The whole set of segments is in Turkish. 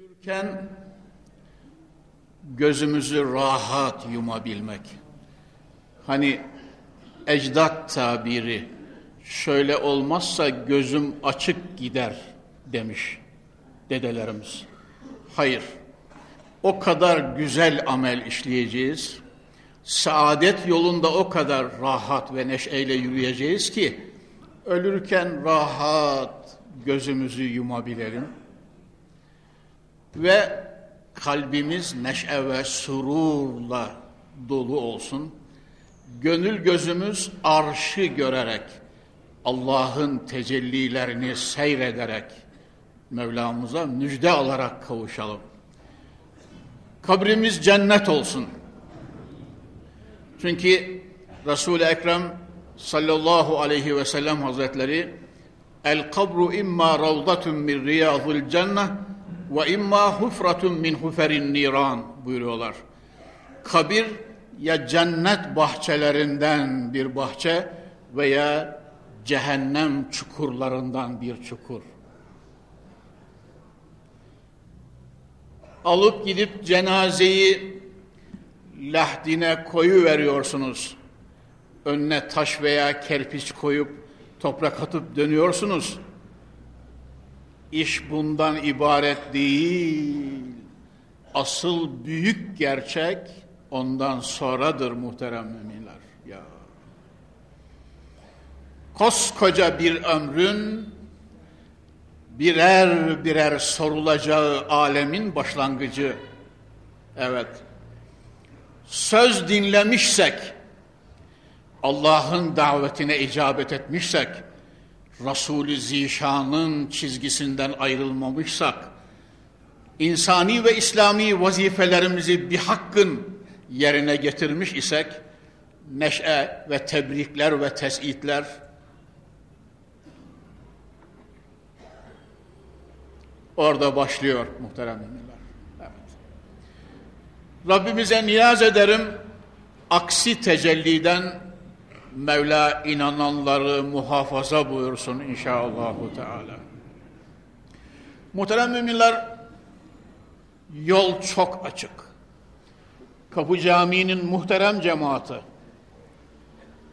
Ölürken gözümüzü rahat yumabilmek. Hani ecdat tabiri şöyle olmazsa gözüm açık gider demiş dedelerimiz. Hayır. O kadar güzel amel işleyeceğiz. Saadet yolunda o kadar rahat ve neşeyle yürüyeceğiz ki ölürken rahat gözümüzü yumabilelim ve kalbimiz neşe ve sururla dolu olsun. Gönül gözümüz arşı görerek, Allah'ın tecellilerini seyrederek Mevlamıza müjde alarak kavuşalım. Kabrimiz cennet olsun. Çünkü Resul-i Ekrem sallallahu aleyhi ve sellem hazretleri El kabru imma ravdatun min riyadul cennet ve imma hufratun min huferin niran buyuruyorlar. Kabir ya cennet bahçelerinden bir bahçe veya cehennem çukurlarından bir çukur. Alıp gidip cenazeyi lahdine koyu veriyorsunuz. Önüne taş veya kerpiç koyup toprak atıp dönüyorsunuz. İş bundan ibaret değil. Asıl büyük gerçek ondan sonradır muhterem müminler. Ya. Koskoca bir ömrün birer birer sorulacağı alemin başlangıcı. Evet. Söz dinlemişsek, Allah'ın davetine icabet etmişsek, Resulü Zişan'ın çizgisinden ayrılmamışsak, insani ve İslami vazifelerimizi bir hakkın yerine getirmiş isek, neşe ve tebrikler ve tesitler, orada başlıyor muhterem müminler. Evet. Rabbimize niyaz ederim, aksi tecelliden Mevla inananları muhafaza buyursun inşallahü teala. Muhterem müminler, yol çok açık. Kapı Camii'nin muhterem cemaati,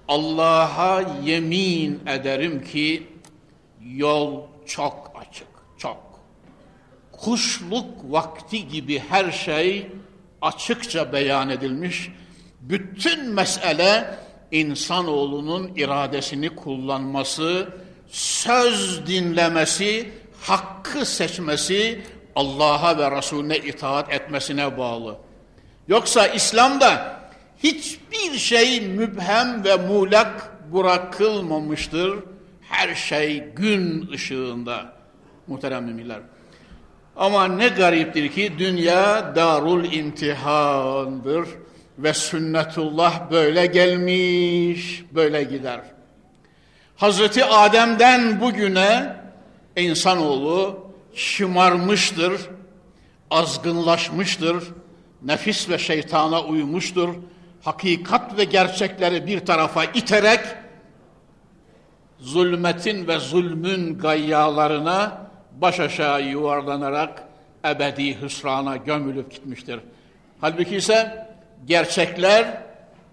Allah'a yemin ederim ki yol çok açık, çok. Kuşluk vakti gibi her şey açıkça beyan edilmiş. Bütün mesele insanoğlunun iradesini kullanması, söz dinlemesi, hakkı seçmesi, Allah'a ve Resulüne itaat etmesine bağlı. Yoksa İslam'da hiçbir şey mübhem ve muğlak bırakılmamıştır. Her şey gün ışığında muhterem müminler. Ama ne gariptir ki dünya darul imtihandır ve sünnetullah böyle gelmiş, böyle gider. Hazreti Adem'den bugüne insanoğlu şımarmıştır, azgınlaşmıştır, nefis ve şeytana uymuştur. Hakikat ve gerçekleri bir tarafa iterek zulmetin ve zulmün gayyalarına baş aşağı yuvarlanarak ebedi hüsrana gömülüp gitmiştir. Halbuki ise gerçekler,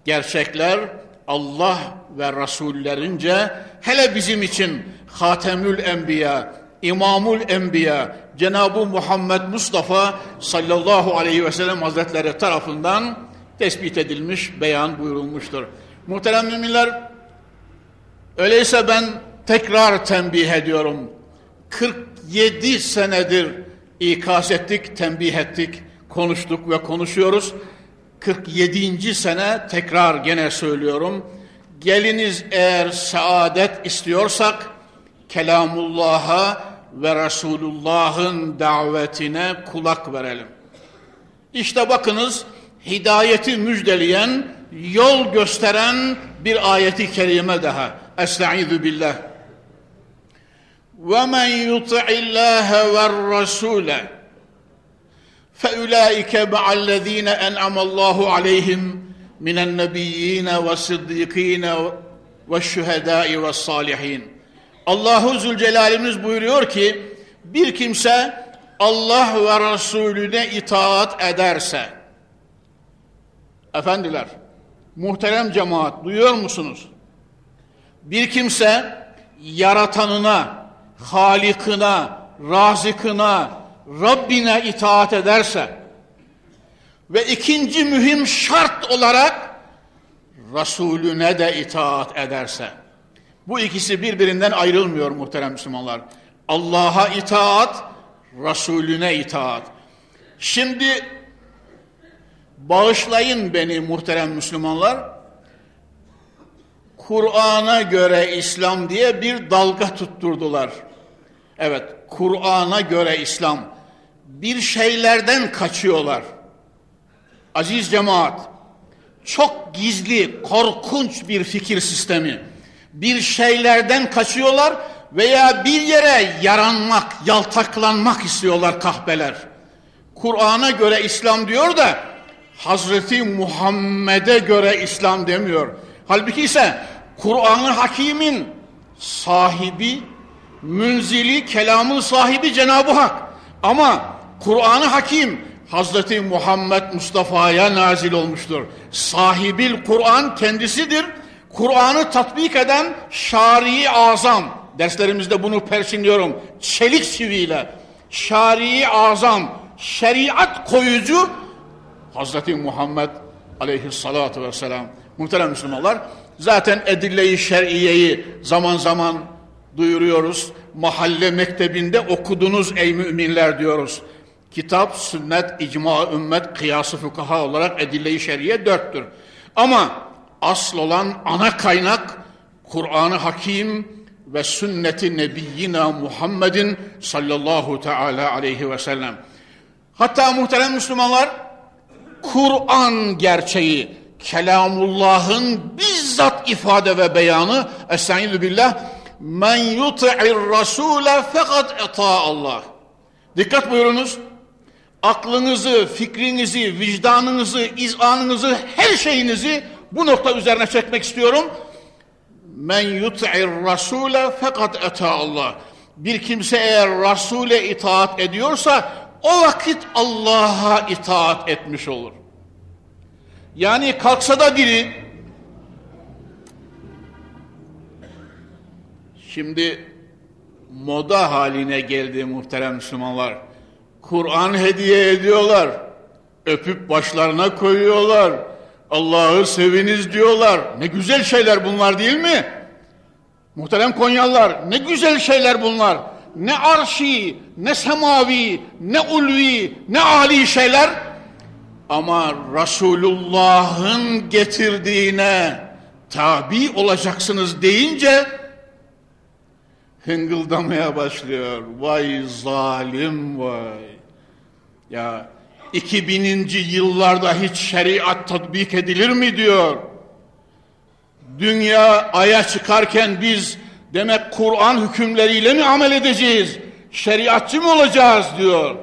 gerçekler Allah ve Resullerince hele bizim için Hatemül Enbiya, İmamul Enbiya, Cenab-ı Muhammed Mustafa sallallahu aleyhi ve sellem hazretleri tarafından tespit edilmiş, beyan buyurulmuştur. Muhterem müminler, öyleyse ben tekrar tembih ediyorum. 47 senedir ikaz ettik, tembih ettik, konuştuk ve konuşuyoruz. 47. sene tekrar gene söylüyorum. Geliniz eğer saadet istiyorsak kelamullah'a ve Resulullah'ın davetine kulak verelim. İşte bakınız hidayeti müjdeleyen, yol gösteren bir ayeti kerime daha. Estaizu billah. وَمَنْ يُطِعِ اللّٰهَ وَالرَّسُولَ فَاُولَٰئِكَ مَعَ الَّذ۪ينَ اَنْعَمَ اللّٰهُ عَلَيْهِمْ مِنَ النَّبِيِّينَ وَالصِّدِّقِينَ وَالشُّهَدَاءِ وَالصَّالِحِينَ Allahu Zülcelal'imiz buyuruyor ki bir kimse Allah ve Resulüne itaat ederse, efendiler, muhterem cemaat duyuyor musunuz? Bir kimse yaratanına, halikına, razıkına, Rabbine itaat ederse ve ikinci mühim şart olarak Resulüne de itaat ederse, bu ikisi birbirinden ayrılmıyor muhterem Müslümanlar. Allah'a itaat, Resulüne itaat. Şimdi bağışlayın beni muhterem Müslümanlar. Kur'an'a göre İslam diye bir dalga tutturdular. Evet, Kur'an'a göre İslam. Bir şeylerden kaçıyorlar. Aziz cemaat, çok gizli, korkunç bir fikir sistemi. Bir şeylerden kaçıyorlar veya bir yere yaranmak, yaltaklanmak istiyorlar kahpeler. Kur'an'a göre İslam diyor da Hazreti Muhammed'e göre İslam demiyor. Halbuki ise Kur'an-ı Hakim'in sahibi, münzili, kelamın sahibi Cenab-ı Hak. Ama Kur'an-ı Hakim Hazreti Muhammed Mustafa'ya nazil olmuştur. Sahibil Kur'an kendisidir. Kur'an'ı tatbik eden şari azam. Derslerimizde bunu perçinliyorum. Çelik siviyle. Şari azam, şeriat koyucu Hazreti Muhammed aleyhissalatu vesselam. Muhterem Müslümanlar, zaten edille-i şer'iyeyi zaman zaman duyuruyoruz. Mahalle mektebinde okudunuz ey müminler diyoruz. Kitap, sünnet, icma, ümmet, kıyası fukaha olarak edille-i şer'iye dörttür. Ama asıl olan ana kaynak Kur'an-ı Hakim ve sünneti nebiyyina Muhammedin sallallahu teala aleyhi ve sellem. Hatta muhterem Müslümanlar Kur'an gerçeği, kelamullahın bizzat ifade ve beyanı Estaizu billah men yuti'ir rasule fakat eta Allah. Dikkat buyurunuz. Aklınızı, fikrinizi, vicdanınızı, izanınızı, her şeyinizi bu nokta üzerine çekmek istiyorum. Men yut'ir rasule fakat eta Allah. Bir kimse eğer Rasule itaat ediyorsa o vakit Allah'a itaat etmiş olur. Yani kalksa da biri şimdi moda haline geldi muhterem Müslümanlar. Kur'an hediye ediyorlar. Öpüp başlarına koyuyorlar. Allah'ı seviniz diyorlar. Ne güzel şeyler bunlar değil mi? Muhterem Konyalılar ne güzel şeyler bunlar. Ne arşi, ne semavi, ne ulvi, ne ali şeyler. Ama Resulullah'ın getirdiğine tabi olacaksınız deyince hıngıldamaya başlıyor. Vay zalim vay. Ya 2000. yıllarda hiç şeriat tatbik edilir mi diyor. Dünya aya çıkarken biz demek Kur'an hükümleriyle mi amel edeceğiz? Şeriatçı mı olacağız diyor.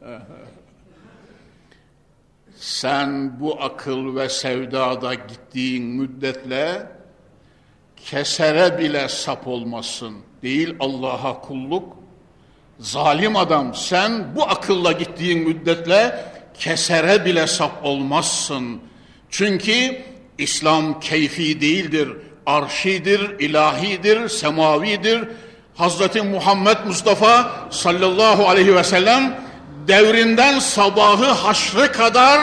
Sen bu akıl ve sevdada gittiğin müddetle kesere bile sap olmasın. Değil Allah'a kulluk, Zalim adam sen bu akılla gittiğin müddetle kesere bile sap olmazsın. Çünkü İslam keyfi değildir, arşidir, ilahidir, semavidir. Hazreti Muhammed Mustafa sallallahu aleyhi ve sellem devrinden sabahı haşrı kadar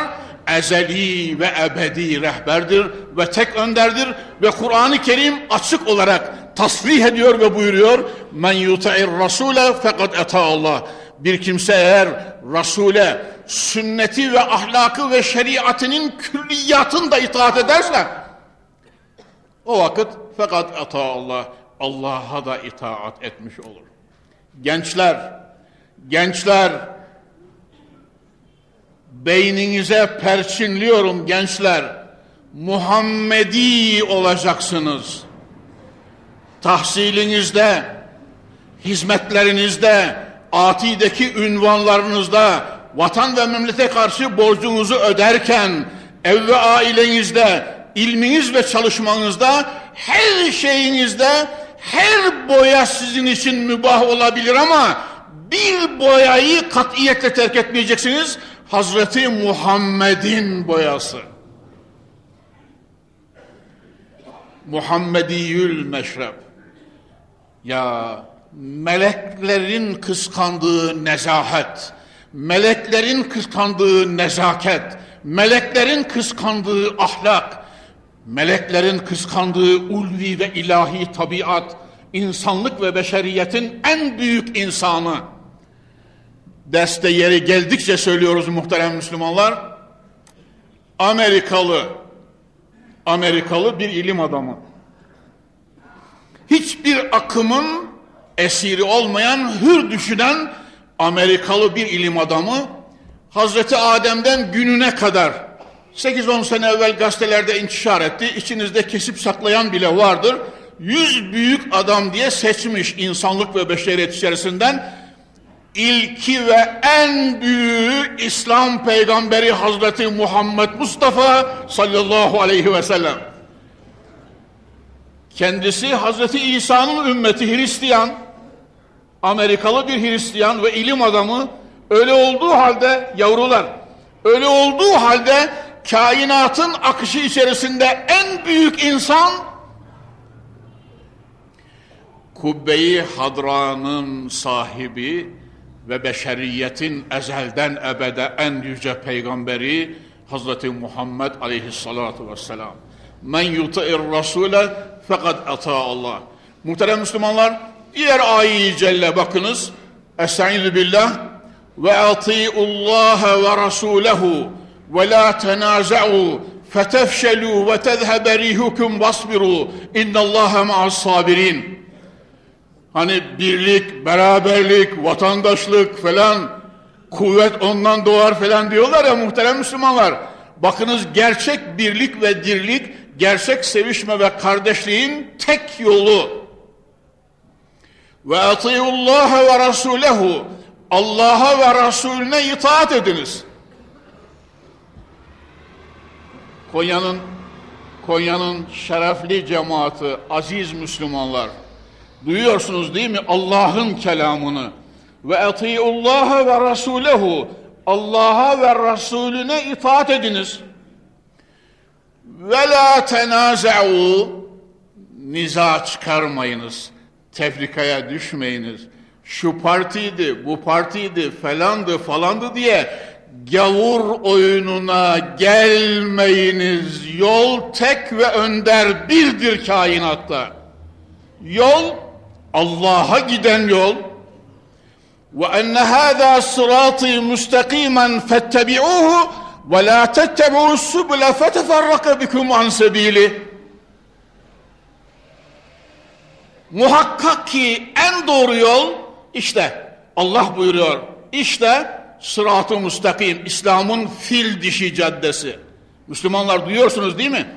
ezeli ve ebedi rehberdir ve tek önderdir ve Kur'an-ı Kerim açık olarak tasrih ediyor ve buyuruyor men yuta'ir rasule fakat eta Allah bir kimse eğer Rasule sünneti ve ahlakı ve şeriatının külliyatında itaat ederse o vakit fakat eta Allah Allah'a da itaat etmiş olur. Gençler, gençler beyninize perçinliyorum gençler. Muhammedi olacaksınız tahsilinizde, hizmetlerinizde, atideki ünvanlarınızda, vatan ve memlete karşı borcunuzu öderken, ev ve ailenizde, ilminiz ve çalışmanızda, her şeyinizde, her boya sizin için mübah olabilir ama bir boyayı katiyetle terk etmeyeceksiniz. Hazreti Muhammed'in boyası. Muhammediyül meşrep. Ya meleklerin kıskandığı nezahet, meleklerin kıskandığı nezaket, meleklerin kıskandığı ahlak, meleklerin kıskandığı ulvi ve ilahi tabiat, insanlık ve beşeriyetin en büyük insanı. Deste yeri geldikçe söylüyoruz muhterem Müslümanlar. Amerikalı, Amerikalı bir ilim adamı. Hiçbir akımın esiri olmayan, hür düşünen Amerikalı bir ilim adamı Hazreti Adem'den gününe kadar 8-10 sene evvel gazetelerde intişar etti. İçinizde kesip saklayan bile vardır. Yüz büyük adam diye seçmiş insanlık ve beşeriyet içerisinden ilki ve en büyüğü İslam peygamberi Hazreti Muhammed Mustafa sallallahu aleyhi ve sellem. Kendisi Hazreti İsa'nın ümmeti Hristiyan, Amerikalı bir Hristiyan ve ilim adamı öyle olduğu halde yavrular, öyle olduğu halde kainatın akışı içerisinde en büyük insan Kubbeyi Hadra'nın sahibi ve beşeriyetin ezelden ebede en yüce peygamberi Hazreti Muhammed aleyhissalatu vesselam. Men yuti'ir rasule fakat ata Allah. Muhterem Müslümanlar diğer ayi celle bakınız. Estaizu billah ve ati'ullaha ve rasulehu ve la tenaza'u fetefşelu ve tezhebe rihukum vasbiru innallaha ma'as sabirin. Hani birlik, beraberlik, vatandaşlık falan, kuvvet ondan doğar falan diyorlar ya muhterem Müslümanlar. Bakınız gerçek birlik ve dirlik, gerçek sevişme ve kardeşliğin tek yolu. Ve atiyullaha ve rasulehu. Allah'a ve Resulüne itaat ediniz. Konya'nın Konya'nın şerefli cemaati, aziz Müslümanlar. Duyuyorsunuz değil mi Allah'ın kelamını? Ve etiullaha ve rasulehu. Allah'a ve Resulüne itaat ediniz. Ve la tenaza'u. Niza çıkarmayınız. Tefrikaya düşmeyiniz. Şu partiydi, bu partiydi, falandı, falandı diye gavur oyununa gelmeyiniz. Yol tek ve önder birdir kainatta. Yol Allah'a giden yol ve enne hâzâ sırâtî müstakîmen fettebi'ûhu ve lâ tettebi'ûs subule feteferrake bikum an sebîli muhakkak ki en doğru yol işte Allah buyuruyor işte sırat-ı müstakim İslam'ın fil dişi caddesi Müslümanlar duyuyorsunuz değil mi?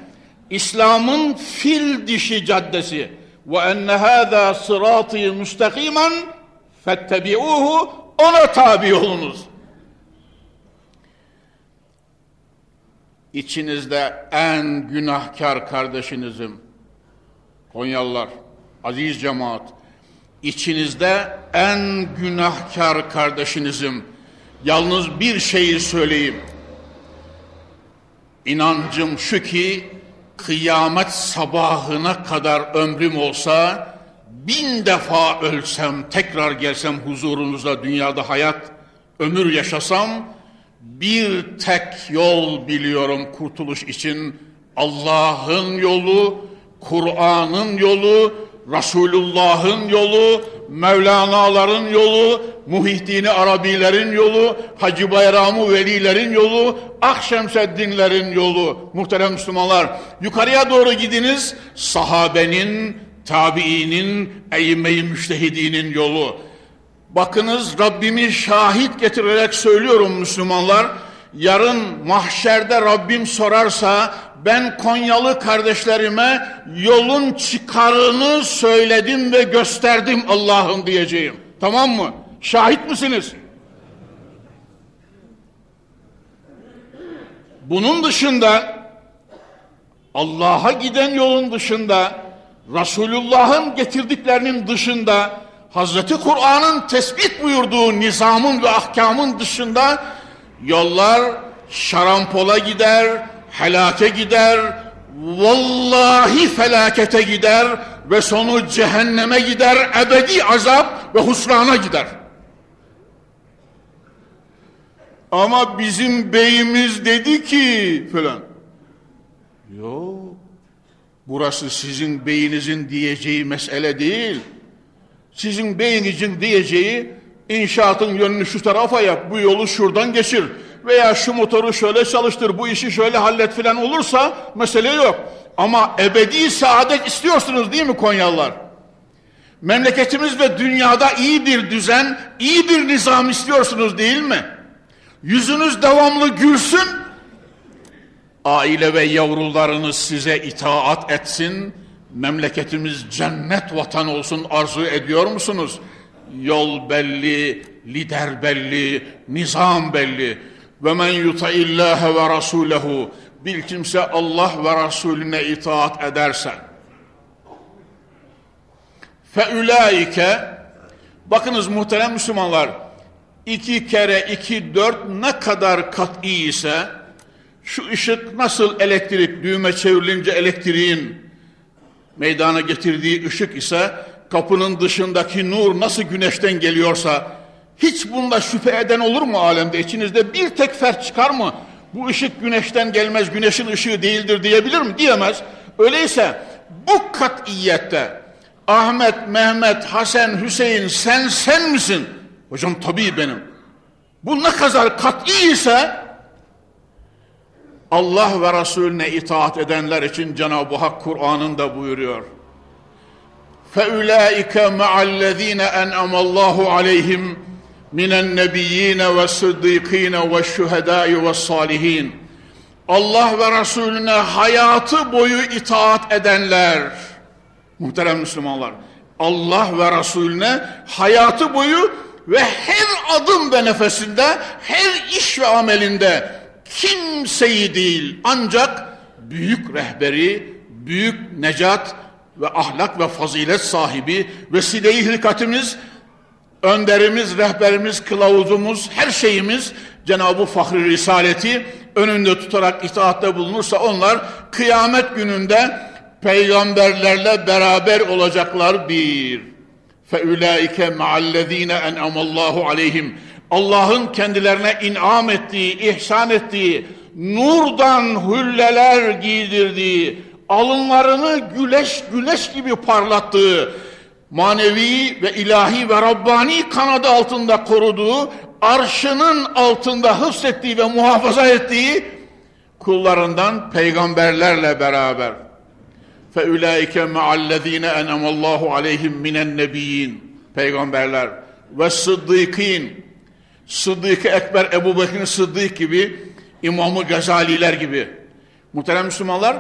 İslam'ın fil dişi caddesi ve enne hâzâ sırâtî müstakîmen fettebi'ûhu ona tabi olunuz. İçinizde en günahkar kardeşinizim, Konyalılar, aziz cemaat, içinizde en günahkar kardeşinizim. Yalnız bir şeyi söyleyeyim. İnancım şu ki kıyamet sabahına kadar ömrüm olsa bin defa ölsem tekrar gelsem huzurunuza dünyada hayat ömür yaşasam bir tek yol biliyorum kurtuluş için Allah'ın yolu Kur'an'ın yolu Resulullah'ın yolu, Mevlana'ların yolu, Muhittin Arabilerin yolu, Hacı Bayramı Velilerin yolu, Akşemseddinlerin yolu. Muhterem Müslümanlar, yukarıya doğru gidiniz, sahabenin, tabiinin, eyyime-i müştehidinin yolu. Bakınız Rabbimi şahit getirerek söylüyorum Müslümanlar, yarın mahşerde Rabbim sorarsa ben Konyalı kardeşlerime yolun çıkarını söyledim ve gösterdim Allah'ım diyeceğim. Tamam mı? Şahit misiniz? Bunun dışında Allah'a giden yolun dışında Resulullah'ın getirdiklerinin dışında Hazreti Kur'an'ın tespit buyurduğu nizamın ve ahkamın dışında yollar şarampola gider, helake gider, vallahi felakete gider ve sonu cehenneme gider, ebedi azap ve husrana gider. Ama bizim beyimiz dedi ki falan. Yok. Burası sizin beyinizin diyeceği mesele değil. Sizin beyinizin diyeceği inşaatın yönünü şu tarafa yap, bu yolu şuradan geçir veya şu motoru şöyle çalıştır, bu işi şöyle hallet filan olursa mesele yok. Ama ebedi saadet istiyorsunuz değil mi Konyalılar? Memleketimiz ve dünyada iyi bir düzen, iyi bir nizam istiyorsunuz değil mi? Yüzünüz devamlı gülsün, aile ve yavrularınız size itaat etsin, memleketimiz cennet vatan olsun arzu ediyor musunuz? Yol belli, lider belli, nizam belli. Ve men yuta'illâhe ve rasûlehu bir kimse Allah ve Resulüne itaat ederse feülaike bakınız muhterem Müslümanlar iki kere iki dört ne kadar kat'i ise şu ışık nasıl elektrik düğme çevrilince elektriğin meydana getirdiği ışık ise kapının dışındaki nur nasıl güneşten geliyorsa hiç bunda şüphe eden olur mu alemde? İçinizde bir tek fert çıkar mı? Bu ışık güneşten gelmez, güneşin ışığı değildir diyebilir mi? Diyemez. Öyleyse bu katiyette Ahmet, Mehmet, Hasan, Hüseyin sen sen misin? Hocam tabii benim. Bu ne kadar kat'i ise Allah ve Resulüne itaat edenler için Cenab-ı Hak Kur'an'ında buyuruyor. فَاُولَٰئِكَ مَعَ الَّذ۪ينَ اَنْعَمَ اللّٰهُ عَلَيْهِمْ مِنَ النَّبِيِّينَ وَالصِّدِّيقِينَ وَالشُّهَدَاءِ وَالصَّالِحِينَ Allah ve Resulüne hayatı boyu itaat edenler, muhterem Müslümanlar, Allah ve Resulüne hayatı boyu ve her adım ve nefesinde, her iş ve amelinde kimseyi değil ancak büyük rehberi, büyük necat ve ahlak ve fazilet sahibi vesile-i hilkatimiz, önderimiz, rehberimiz, kılavuzumuz, her şeyimiz Cenab-ı Fahri Risaleti önünde tutarak itaatte bulunursa onlar kıyamet gününde peygamberlerle beraber olacaklar bir. فَاُولَٰئِكَ مَعَ الَّذ۪ينَ اَنْعَمَ اللّٰهُ عَلَيْهِمْ Allah'ın kendilerine inam ettiği, ihsan ettiği, nurdan hülleler giydirdiği, alınlarını güleş güleş gibi parlattığı, manevi ve ilahi ve Rabbani kanadı altında koruduğu, arşının altında hıfzettiği ve muhafaza ettiği kullarından peygamberlerle beraber. فَاُولَٰئِكَ مَعَ الَّذ۪ينَ اَنَمَ اللّٰهُ عَلَيْهِمْ مِنَ النَّبِيِّينَ Peygamberler ve sıddıkîn Sıddık-ı Ekber Ebu Bekir Sıddık gibi İmam-ı Gazaliler gibi muhterem Müslümanlar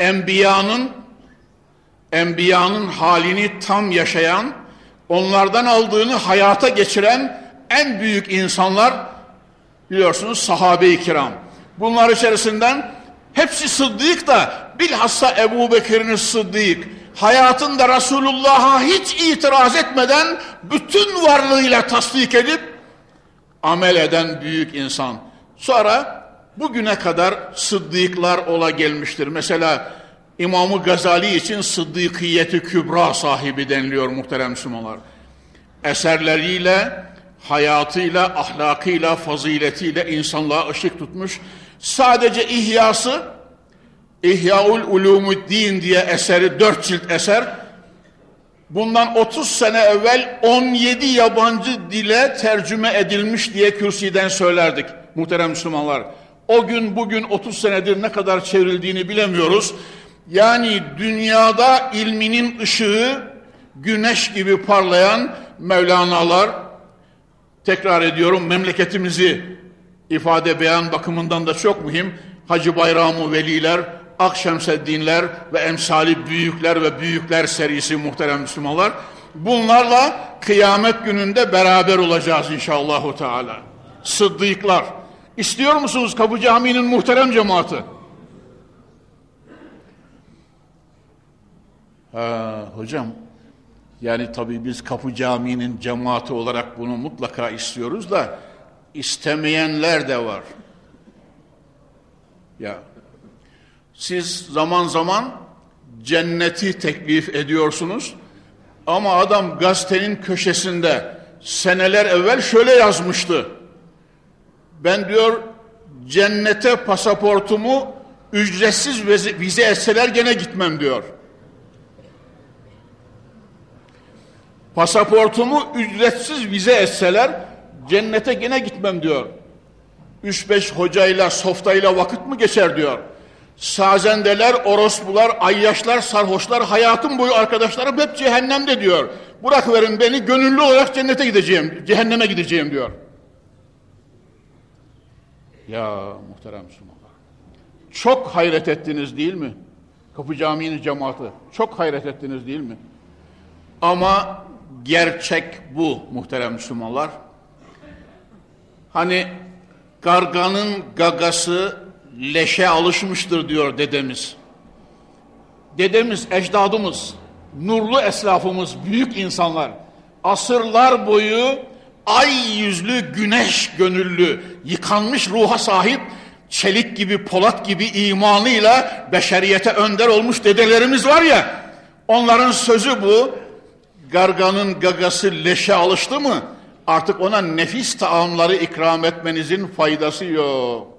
Enbiya'nın Enbiya'nın halini tam yaşayan onlardan aldığını hayata geçiren en büyük insanlar biliyorsunuz sahabe-i kiram. Bunlar içerisinden hepsi Sıddık da bilhassa Ebu Bekir'in Sıddık hayatında Resulullah'a hiç itiraz etmeden bütün varlığıyla tasdik edip amel eden büyük insan. Sonra bugüne kadar sıddıklar ola gelmiştir. Mesela İmamı Gazali için sıddıkiyeti kübra sahibi deniliyor muhterem Müslümanlar. Eserleriyle, hayatıyla, ahlakıyla, faziletiyle insanlığa ışık tutmuş. Sadece ihyası, İhyaul Ulumuddin diye eseri, dört cilt eser, bundan 30 sene evvel 17 yabancı dile tercüme edilmiş diye kürsüden söylerdik muhterem Müslümanlar. O gün bugün 30 senedir ne kadar çevrildiğini bilemiyoruz. Yani dünyada ilminin ışığı güneş gibi parlayan Mevlana'lar tekrar ediyorum memleketimizi ifade beyan bakımından da çok mühim. Hacı Bayramı Veliler, Akşemseddinler ve emsali büyükler ve büyükler serisi muhterem Müslümanlar. Bunlarla kıyamet gününde beraber olacağız inşallahü teala. Sıddıklar. İstiyor musunuz Kapı Camii'nin muhterem cemaati? Ha, hocam Yani tabii biz Kapı Camii'nin cemaati olarak bunu mutlaka istiyoruz da istemeyenler de var. Ya siz zaman zaman cenneti teklif ediyorsunuz ama adam gazetenin köşesinde seneler evvel şöyle yazmıştı. Ben diyor cennete pasaportumu ücretsiz vize etseler gene gitmem diyor. Pasaportumu ücretsiz vize etseler cennete gene gitmem diyor. Üç beş hocayla softayla vakit mi geçer diyor. Sazendeler, orospular, ayyaşlar, sarhoşlar, hayatım boyu arkadaşlarım hep cehennemde diyor. Bırakıverin beni gönüllü olarak cennete gideceğim, cehenneme gideceğim diyor. Ya muhterem Müslümanlar. Çok hayret ettiniz değil mi? Kapı Camii'nin cemaati. Çok hayret ettiniz değil mi? Ama gerçek bu muhterem Müslümanlar. Hani garganın gagası leşe alışmıştır diyor dedemiz. Dedemiz, ecdadımız, nurlu eslafımız, büyük insanlar asırlar boyu ay yüzlü, güneş gönüllü, yıkanmış ruha sahip, çelik gibi, polat gibi imanıyla beşeriyete önder olmuş dedelerimiz var ya, onların sözü bu, garganın gagası leşe alıştı mı, artık ona nefis taamları ikram etmenizin faydası yok.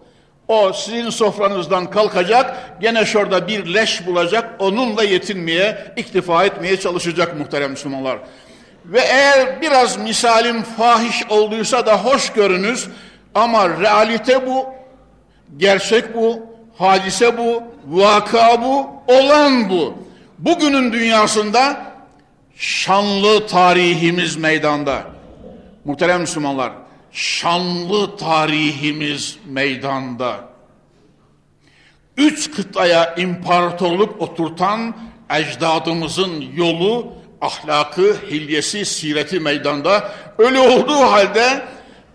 O sizin sofranızdan kalkacak, gene şurada bir leş bulacak, onunla yetinmeye, iktifa etmeye çalışacak muhterem Müslümanlar. Ve eğer biraz misalim fahiş olduysa da hoş görünüz ama realite bu, gerçek bu, hadise bu, vaka bu, olan bu. Bugünün dünyasında şanlı tarihimiz meydanda. Muhterem Müslümanlar, şanlı tarihimiz meydanda. Üç kıtaya imparatorluk oturtan ecdadımızın yolu ahlakı, hilyesi, sireti meydanda. Öyle olduğu halde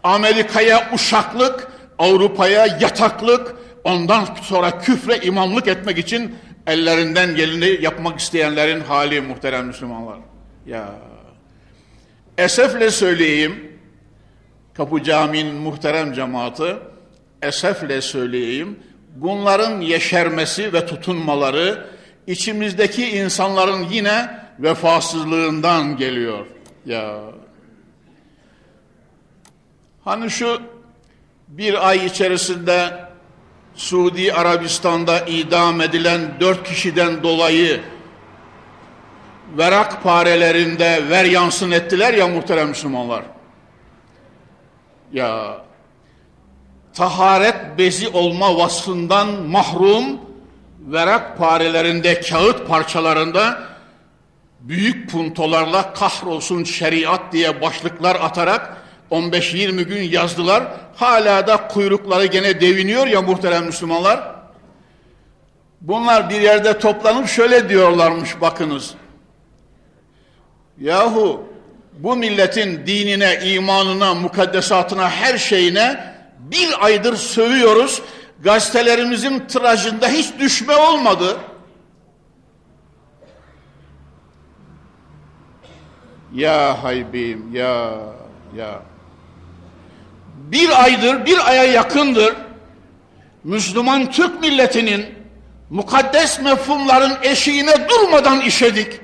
Amerika'ya uşaklık, Avrupa'ya yataklık, ondan sonra küfre imamlık etmek için ellerinden geleni yapmak isteyenlerin hali muhterem Müslümanlar. Ya esefle söyleyeyim, Kapı Camii'nin muhterem cemaati, esefle söyleyeyim, bunların yeşermesi ve tutunmaları içimizdeki insanların yine vefasızlığından geliyor. Ya hani şu bir ay içerisinde Suudi Arabistan'da idam edilen dört kişiden dolayı verak parelerinde ver yansın ettiler ya muhterem Müslümanlar. Ya taharet bezi olma vasfından mahrum verak parelerinde, kağıt parçalarında büyük puntolarla kahrolsun şeriat diye başlıklar atarak 15-20 gün yazdılar. Hala da kuyrukları gene deviniyor ya muhterem Müslümanlar. Bunlar bir yerde toplanıp şöyle diyorlarmış bakınız. Yahu bu milletin dinine, imanına, mukaddesatına, her şeyine bir aydır sövüyoruz. Gazetelerimizin tirajında hiç düşme olmadı. Ya haybim ya ya. Bir aydır, bir aya yakındır Müslüman Türk milletinin mukaddes mefhumların eşiğine durmadan işedik.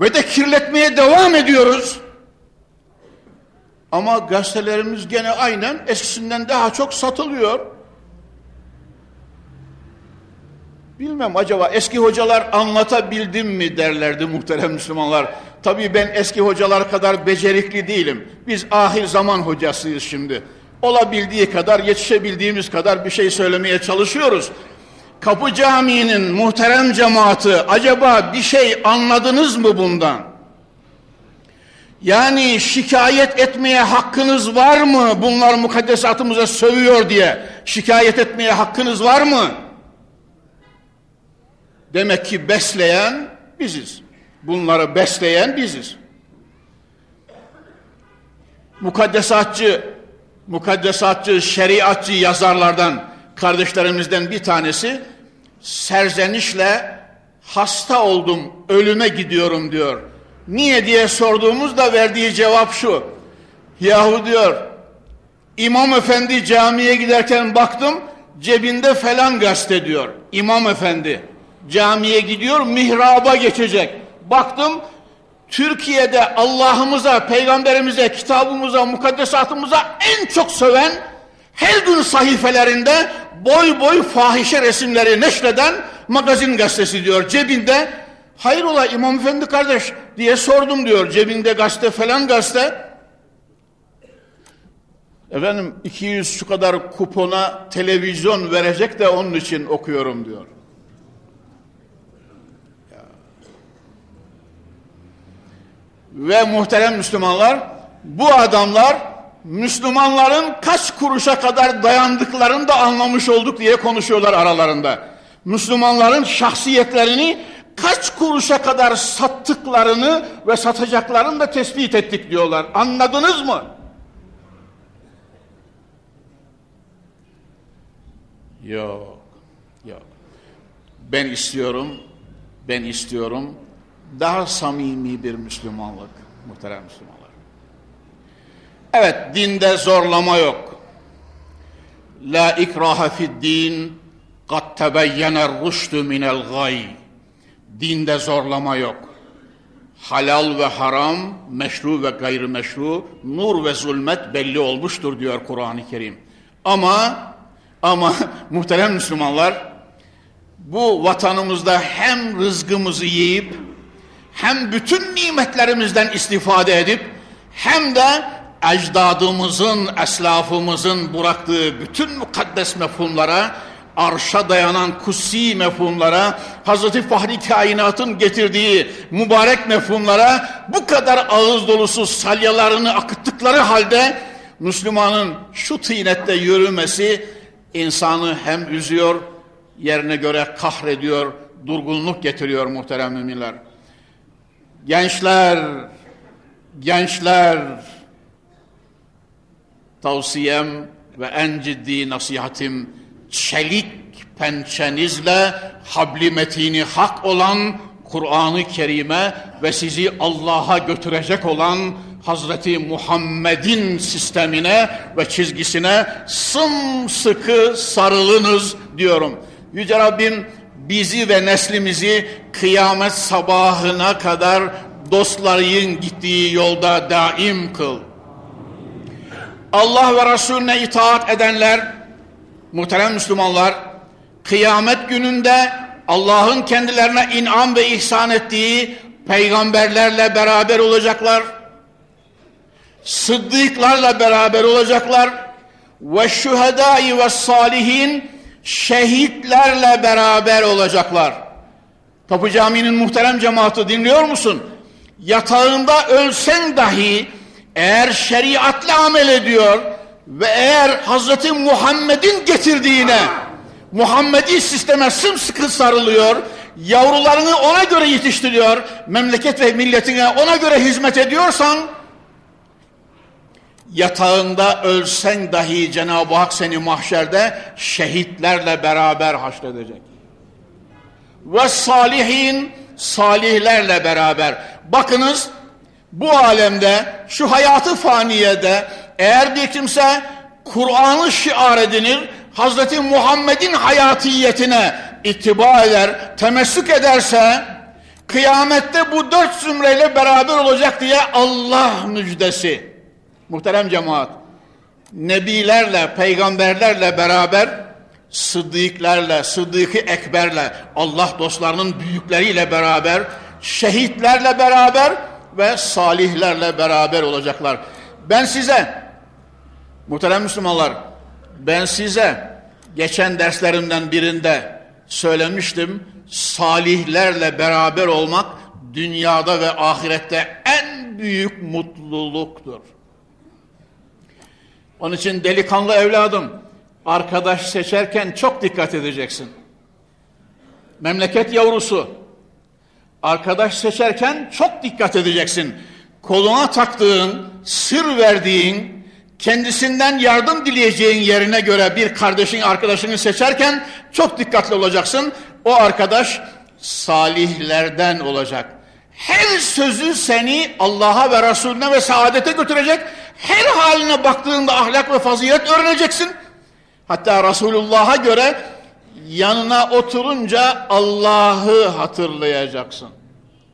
Ve de kirletmeye devam ediyoruz. Ama gazetelerimiz gene aynen eskisinden daha çok satılıyor. Bilmem acaba eski hocalar anlatabildim mi derlerdi muhterem Müslümanlar. Tabii ben eski hocalar kadar becerikli değilim. Biz ahir zaman hocasıyız şimdi. Olabildiği kadar, yetişebildiğimiz kadar bir şey söylemeye çalışıyoruz. Kapı Camii'nin muhterem cemaati acaba bir şey anladınız mı bundan? Yani şikayet etmeye hakkınız var mı? Bunlar mukaddesatımıza sövüyor diye. Şikayet etmeye hakkınız var mı? Demek ki besleyen biziz. Bunları besleyen biziz. Mukaddesatçı, mukaddesatçı, şeriatçı yazarlardan, kardeşlerimizden bir tanesi serzenişle hasta oldum, ölüme gidiyorum diyor. Niye diye sorduğumuzda verdiği cevap şu. Yahu diyor İmam Efendi camiye giderken baktım cebinde falan gazete diyor. İmam Efendi camiye gidiyor mihraba geçecek. Baktım Türkiye'de Allah'ımıza, peygamberimize, kitabımıza, mukaddesatımıza en çok söven her gün sahifelerinde boy boy fahişe resimleri neşreden magazin gazetesi diyor cebinde. Hayrola İmam Efendi kardeş diye sordum diyor cebinde gazete falan gazete. Efendim 200 şu kadar kupona televizyon verecek de onun için okuyorum diyor. Ve muhterem Müslümanlar bu adamlar Müslümanların kaç kuruşa kadar dayandıklarını da anlamış olduk diye konuşuyorlar aralarında. Müslümanların şahsiyetlerini kaç kuruşa kadar sattıklarını ve satacaklarını da tespit ettik diyorlar. Anladınız mı? Yok, yok. Ben istiyorum, ben istiyorum daha samimi bir Müslümanlık muhterem Müslümanlar. Evet dinde zorlama yok. La ikraha fid din kad tebeyyene rüştü minel gay. Dinde zorlama yok. Halal ve haram, meşru ve gayrimeşru, nur ve zulmet belli olmuştur diyor Kur'an-ı Kerim. Ama ama muhterem Müslümanlar bu vatanımızda hem rızkımızı yiyip hem bütün nimetlerimizden istifade edip hem de ecdadımızın, eslafımızın bıraktığı bütün mukaddes mefhumlara, arşa dayanan kutsi mefhumlara, Hazreti Fahri Kainat'ın getirdiği mübarek mefhumlara bu kadar ağız dolusu salyalarını akıttıkları halde Müslümanın şu tıynette yürümesi insanı hem üzüyor, yerine göre kahrediyor, durgunluk getiriyor muhterem müminler. Gençler, gençler, tavsiyem ve en ciddi nasihatim çelik pençenizle habli metini hak olan Kur'an-ı Kerim'e ve sizi Allah'a götürecek olan Hazreti Muhammed'in sistemine ve çizgisine sımsıkı sarılınız diyorum. Yüce Rabbim bizi ve neslimizi kıyamet sabahına kadar dostların gittiği yolda daim kıl. Allah ve Resulüne itaat edenler, muhterem Müslümanlar, kıyamet gününde Allah'ın kendilerine inam ve ihsan ettiği peygamberlerle beraber olacaklar. Sıddıklarla beraber olacaklar. Ve şühedai ve salihin şehitlerle beraber olacaklar. Kapı Camii'nin muhterem cemaati dinliyor musun? Yatağında ölsen dahi eğer şeriatla amel ediyor ve eğer Hazreti Muhammed'in getirdiğine Muhammedi sisteme sımsıkı sarılıyor, yavrularını ona göre yetiştiriyor, memleket ve milletine ona göre hizmet ediyorsan yatağında ölsen dahi Cenab-ı Hak seni mahşerde şehitlerle beraber haşredecek. Ve salihin salihlerle beraber. Bakınız bu alemde şu hayatı faniyede eğer bir kimse Kur'an'ı şiar edinir, Hazreti Muhammed'in hayatiyetine ittiba eder, temessük ederse kıyamette bu dört zümreyle beraber olacak diye Allah müjdesi. Muhterem cemaat, nebilerle, peygamberlerle beraber sıddıklarla, sıddıkı ekberle, Allah dostlarının büyükleriyle beraber, şehitlerle beraber ve salihlerle beraber olacaklar. Ben size, muhterem Müslümanlar, ben size geçen derslerimden birinde söylemiştim, salihlerle beraber olmak dünyada ve ahirette en büyük mutluluktur. Onun için delikanlı evladım, arkadaş seçerken çok dikkat edeceksin. Memleket yavrusu, arkadaş seçerken çok dikkat edeceksin. Koluna taktığın, sır verdiğin, kendisinden yardım dileyeceğin yerine göre bir kardeşin, arkadaşını seçerken çok dikkatli olacaksın. O arkadaş salihlerden olacak. Her sözü seni Allah'a ve Resulüne ve saadete götürecek. Her haline baktığında ahlak ve fazilet öğreneceksin. Hatta Resulullah'a göre yanına oturunca Allah'ı hatırlayacaksın.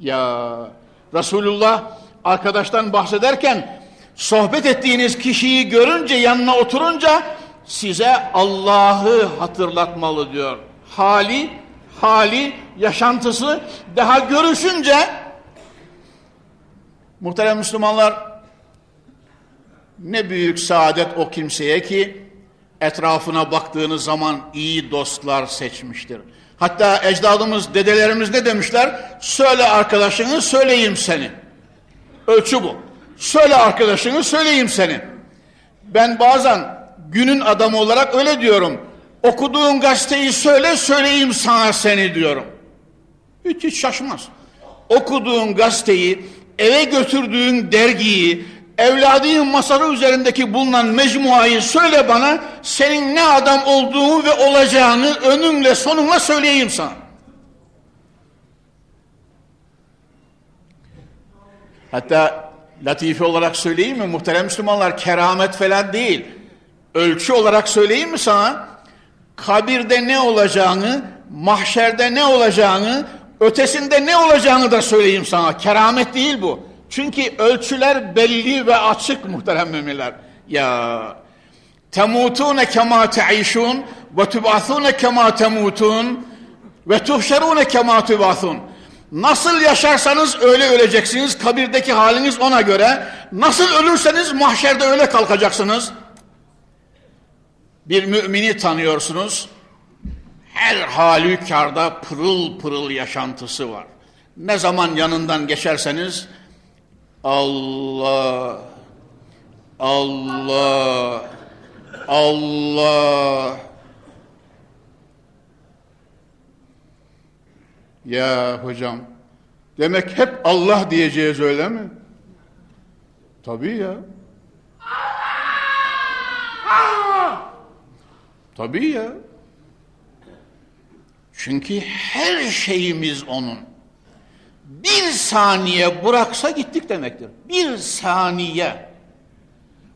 Ya Resulullah arkadaştan bahsederken sohbet ettiğiniz kişiyi görünce yanına oturunca size Allah'ı hatırlatmalı diyor. Hali, hali, yaşantısı daha görüşünce muhterem Müslümanlar ne büyük saadet o kimseye ki etrafına baktığınız zaman iyi dostlar seçmiştir. Hatta ecdadımız, dedelerimiz ne demişler? Söyle arkadaşını, söyleyeyim seni. Ölçü bu. Söyle arkadaşını, söyleyeyim seni. Ben bazen günün adamı olarak öyle diyorum. Okuduğun gazeteyi söyle, söyleyeyim sana seni diyorum. Hiç hiç şaşmaz. Okuduğun gazeteyi, eve götürdüğün dergiyi, evladının masarı üzerindeki bulunan mecmuayı söyle bana, senin ne adam olduğunu ve olacağını önünle sonunla söyleyeyim sana. Hatta latife olarak söyleyeyim mi muhterem Müslümanlar keramet falan değil. Ölçü olarak söyleyeyim mi sana? Kabirde ne olacağını, mahşerde ne olacağını, ötesinde ne olacağını da söyleyeyim sana. Keramet değil bu. Çünkü ölçüler belli ve açık muhterem müminler. Ya temutune kema teişun ve tübathune kema temutun ve tuhşerune kema tübathun. Nasıl yaşarsanız öyle öleceksiniz. Kabirdeki haliniz ona göre. Nasıl ölürseniz mahşerde öyle kalkacaksınız. Bir mümini tanıyorsunuz. Her halükarda pırıl pırıl yaşantısı var. Ne zaman yanından geçerseniz Allah, Allah, Allah. Ya hocam, demek hep Allah diyeceğiz öyle mi? Tabii ya. Tabii ya. Çünkü her şeyimiz onun bir saniye bıraksa gittik demektir. Bir saniye.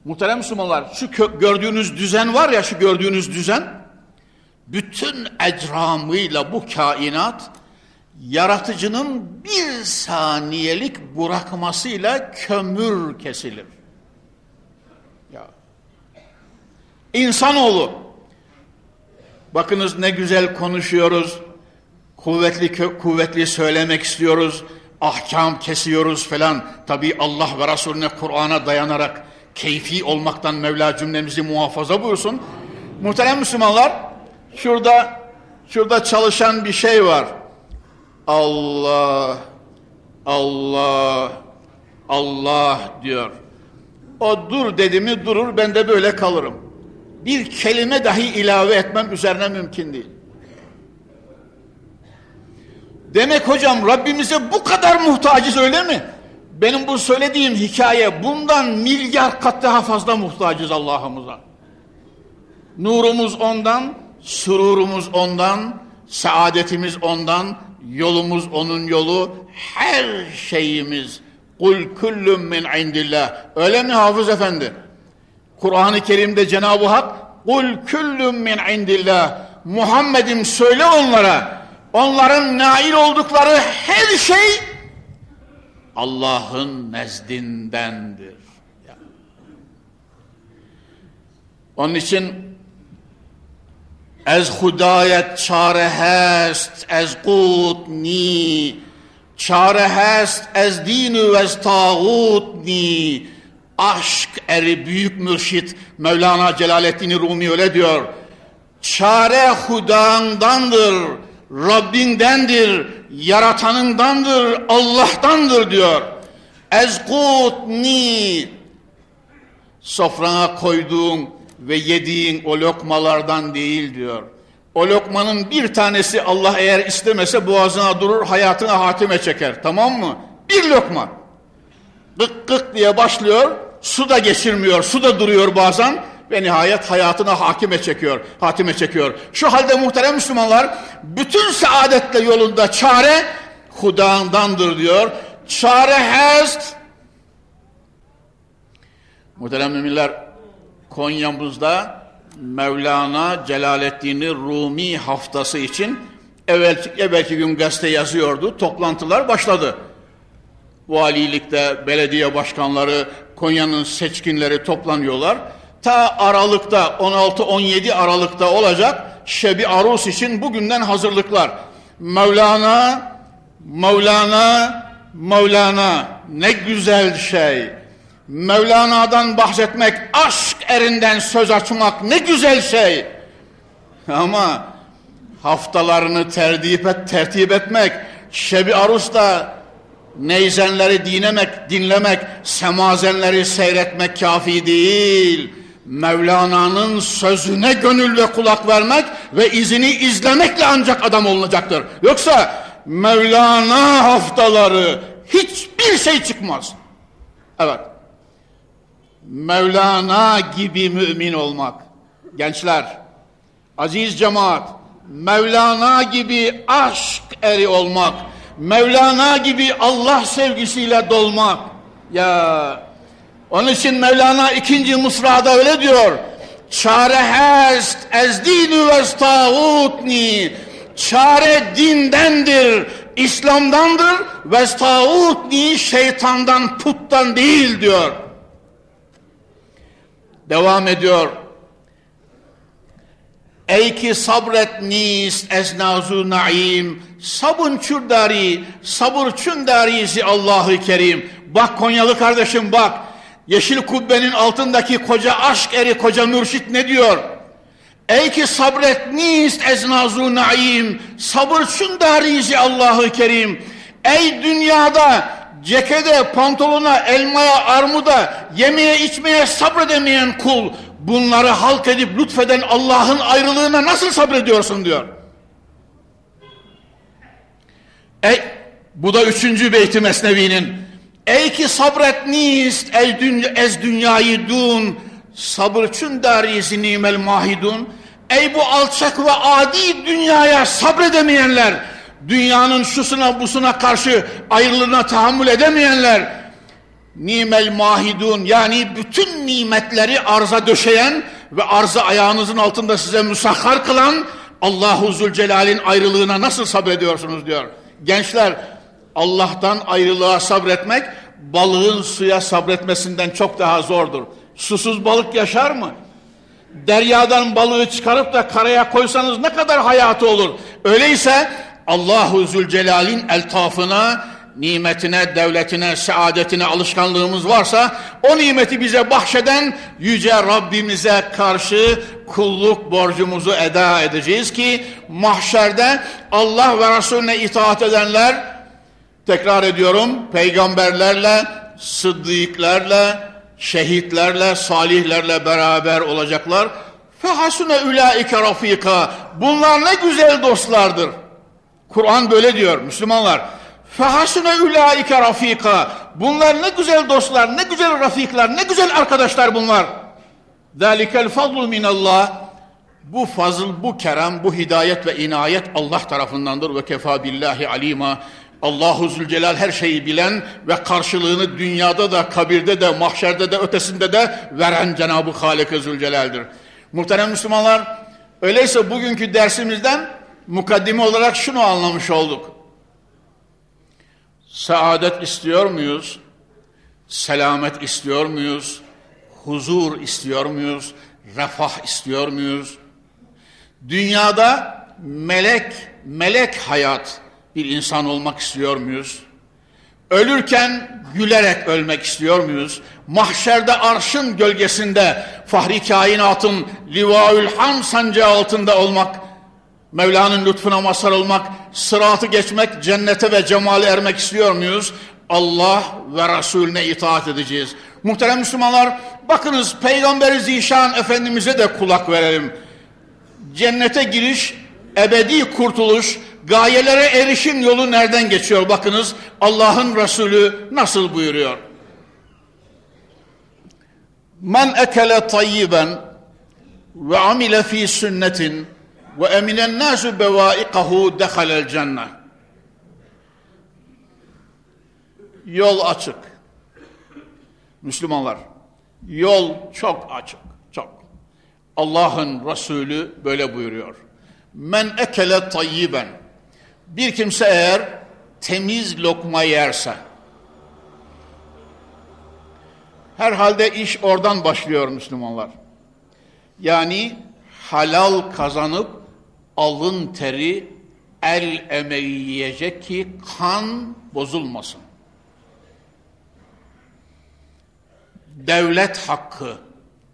Muhterem Müslümanlar şu gördüğünüz düzen var ya şu gördüğünüz düzen bütün ecramıyla bu kainat yaratıcının bir saniyelik bırakmasıyla kömür kesilir. Ya. İnsanoğlu bakınız ne güzel konuşuyoruz kuvvetli kuvvetli söylemek istiyoruz, ahkam kesiyoruz falan. Tabi Allah ve Resulüne Kur'an'a dayanarak keyfi olmaktan Mevla cümlemizi muhafaza buyursun. Muhterem Müslümanlar, şurada şurada çalışan bir şey var. Allah, Allah, Allah diyor. O dur dedi mi durur, ben de böyle kalırım. Bir kelime dahi ilave etmem üzerine mümkün değil. Demek hocam Rabbimize bu kadar muhtacız öyle mi? Benim bu söylediğim hikaye bundan milyar kat daha fazla muhtacız Allah'ımıza. Nurumuz ondan, sururumuz ondan, saadetimiz ondan, yolumuz onun yolu, her şeyimiz. Kul kullum min indillah. Öyle mi Hafız Efendi? Kur'an-ı Kerim'de Cenab-ı Hak Kul kullum min indillah. Muhammed'im söyle onlara onların nail oldukları her şey Allah'ın nezdindendir. Onun için ez hudayet çare hest ez kut ni çare hest ez dinu ez tağut ni. Aşk eri büyük mürşit Mevlana Celaleddin Rumi öyle diyor. Çare hudandandır Rabbindendir, yaratanındandır, Allah'tandır diyor. Ezkutni sofrana koyduğun ve yediğin o lokmalardan değil diyor. O lokmanın bir tanesi Allah eğer istemese boğazına durur, hayatına hatime çeker. Tamam mı? Bir lokma. Gık gık diye başlıyor, su da geçirmiyor, su da duruyor bazen ve nihayet hayatına hakime çekiyor, hatime çekiyor. Şu halde muhterem Müslümanlar bütün saadetle yolunda çare Hudandandır diyor. çare hast. Muhterem müminler, Konya'mızda Mevlana Celaleddin Rumi haftası için evvelki, evvelki gün gazete yazıyordu. Toplantılar başladı. Valilikte belediye başkanları, Konya'nın seçkinleri toplanıyorlar. Ta Aralık'ta 16-17 Aralık'ta olacak Şebi Arus için bugünden hazırlıklar. Mevlana, Mevlana, Mevlana ne güzel şey. Mevlana'dan bahsetmek, aşk erinden söz açmak ne güzel şey. Ama haftalarını tertip, et, tertip etmek, Şebi Arus'ta neyzenleri dinlemek, dinlemek, semazenleri seyretmek kafi değil. Mevlana'nın sözüne gönül ve kulak vermek ve izini izlemekle ancak adam olunacaktır. Yoksa Mevlana haftaları hiçbir şey çıkmaz. Evet. Mevlana gibi mümin olmak. Gençler, aziz cemaat, Mevlana gibi aşk eri olmak, Mevlana gibi Allah sevgisiyle dolmak. Ya onun için Mevlana ikinci Mısra'da öyle diyor. Çare hast ez dinu ve tağutni. Çare dindendir, İslam'dandır ve tağutni şeytandan, puttan değil diyor. Devam ediyor. Ey ki sabret nist esnazu naim sabun çürdari sabır çündarizi Allahu Kerim bak Konyalı kardeşim bak yeşil kubbenin altındaki koca aşk eri koca mürşit ne diyor ey ki sabret nist esnazu naim sabır çündarizi Allahu Kerim ey dünyada cekede, pantolona, elmaya, armuda, yemeye, içmeye sabredemeyen kul, bunları halk edip lütfeden Allah'ın ayrılığına nasıl sabrediyorsun diyor. Ey, bu da üçüncü beyti Mesnevi'nin. Ey ki sabret nist, ey dünya, ez dünyayı dun, sabırçın darizi nimel mahidun. Ey bu alçak ve adi dünyaya sabredemeyenler, dünyanın şusuna busuna karşı ayrılığına tahammül edemeyenler, nimel mahidun yani bütün nimetleri arza döşeyen ve arzı ayağınızın altında size müsahhar kılan Allahu Zülcelal'in ayrılığına nasıl sabrediyorsunuz diyor. Gençler Allah'tan ayrılığa sabretmek balığın suya sabretmesinden çok daha zordur. Susuz balık yaşar mı? Deryadan balığı çıkarıp da karaya koysanız ne kadar hayatı olur? Öyleyse Allahu Zülcelal'in eltafına, nimetine, devletine, saadetine alışkanlığımız varsa o nimeti bize bahşeden yüce Rabbimize karşı kulluk borcumuzu eda edeceğiz ki mahşerde Allah ve Resulüne itaat edenler tekrar ediyorum peygamberlerle, sıddıklarla, şehitlerle, salihlerle beraber olacaklar. Fehasune ulaike rafika. Bunlar ne güzel dostlardır. Kur'an böyle diyor Müslümanlar. Fehasune ulaike rafika. Bunlar ne güzel dostlar, ne güzel rafikler, ne güzel arkadaşlar bunlar. Zalikel fadlu minallah. Bu fazıl, bu kerem, bu hidayet ve inayet Allah tarafındandır ve kefa billahi alima. Allahu Zülcelal her şeyi bilen ve karşılığını dünyada da, kabirde de, mahşerde de, ötesinde de veren Cenab-ı Halik-i Zülcelal'dir. Muhterem Müslümanlar, öyleyse bugünkü dersimizden mukaddime olarak şunu anlamış olduk. Saadet istiyor muyuz? Selamet istiyor muyuz? Huzur istiyor muyuz? Refah istiyor muyuz? Dünyada melek, melek hayat bir insan olmak istiyor muyuz? Ölürken gülerek ölmek istiyor muyuz? Mahşerde arşın gölgesinde fahri kainatın livaül ham sancağı altında olmak Mevla'nın lütfuna mazhar olmak, sıratı geçmek, cennete ve cemale ermek istiyor muyuz? Allah ve Resulüne itaat edeceğiz. Muhterem Müslümanlar, bakınız Peygamberi Zişan Efendimiz'e de kulak verelim. Cennete giriş, ebedi kurtuluş, gayelere erişim yolu nereden geçiyor? Bakınız Allah'ın Resulü nasıl buyuruyor? Men ekele tayyiben ve amile fi sünnetin ve eminen nasu bevaikahu dehalel cennet. Yol açık. Müslümanlar, yol çok açık, çok. Allah'ın Resulü böyle buyuruyor. Men ekele tayyiben. Bir kimse eğer temiz lokma yerse, herhalde iş oradan başlıyor Müslümanlar. Yani halal kazanıp alın teri el emeği yiyecek ki kan bozulmasın. Devlet hakkı,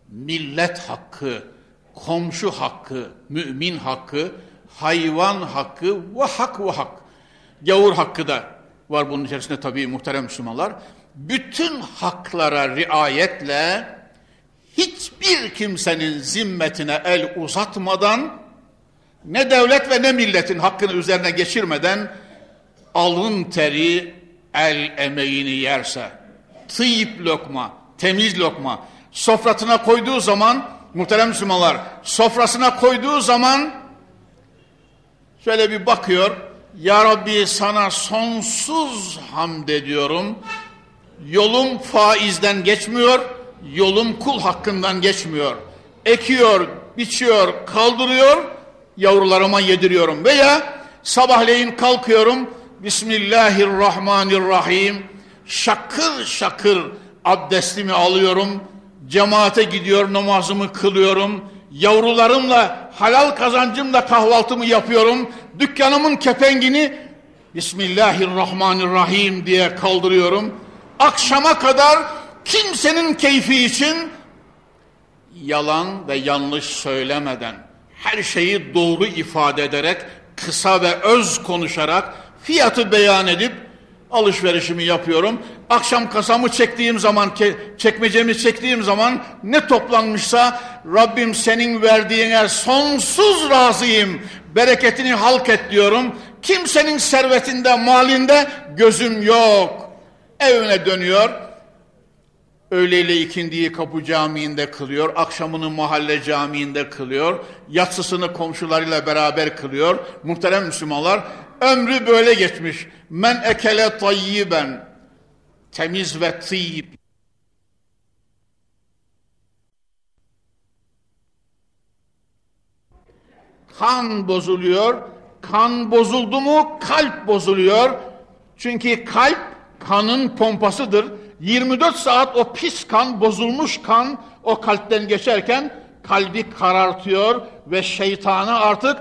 millet hakkı, komşu hakkı, mümin hakkı, hayvan hakkı ve hak ve hak. Gavur hakkı da var bunun içerisinde tabii muhterem Müslümanlar. Bütün haklara riayetle hiçbir kimsenin zimmetine el uzatmadan ne devlet ve ne milletin hakkını üzerine geçirmeden alın teri el emeğini yerse tıyip lokma, temiz lokma sofratına koyduğu zaman muhterem Müslümanlar sofrasına koyduğu zaman şöyle bir bakıyor. Ya Rabbi sana sonsuz hamd ediyorum. Yolum faizden geçmiyor yolum kul hakkından geçmiyor. Ekiyor, biçiyor, kaldırıyor yavrularıma yediriyorum. Veya sabahleyin kalkıyorum Bismillahirrahmanirrahim şakır şakır abdestimi alıyorum cemaate gidiyor namazımı kılıyorum yavrularımla halal kazancımla kahvaltımı yapıyorum. Dükkanımın kepengini Bismillahirrahmanirrahim diye kaldırıyorum. Akşama kadar kimsenin keyfi için yalan ve yanlış söylemeden her şeyi doğru ifade ederek kısa ve öz konuşarak fiyatı beyan edip alışverişimi yapıyorum. Akşam kasamı çektiğim zaman, çekmecemi çektiğim zaman ne toplanmışsa Rabbim senin verdiğine sonsuz razıyım. Bereketini halk et diyorum. Kimsenin servetinde, malinde gözüm yok. Evine dönüyor. Öğleyle ikindiyi kapı camiinde kılıyor, akşamını mahalle camiinde kılıyor, yatsısını komşularıyla beraber kılıyor. Muhterem Müslümanlar, ömrü böyle geçmiş. Men ekele tayyiben, temiz ve tayyib. Kan bozuluyor, kan bozuldu mu kalp bozuluyor. Çünkü kalp kanın pompasıdır 24 saat o pis kan, bozulmuş kan o kalpten geçerken kalbi karartıyor ve şeytanı artık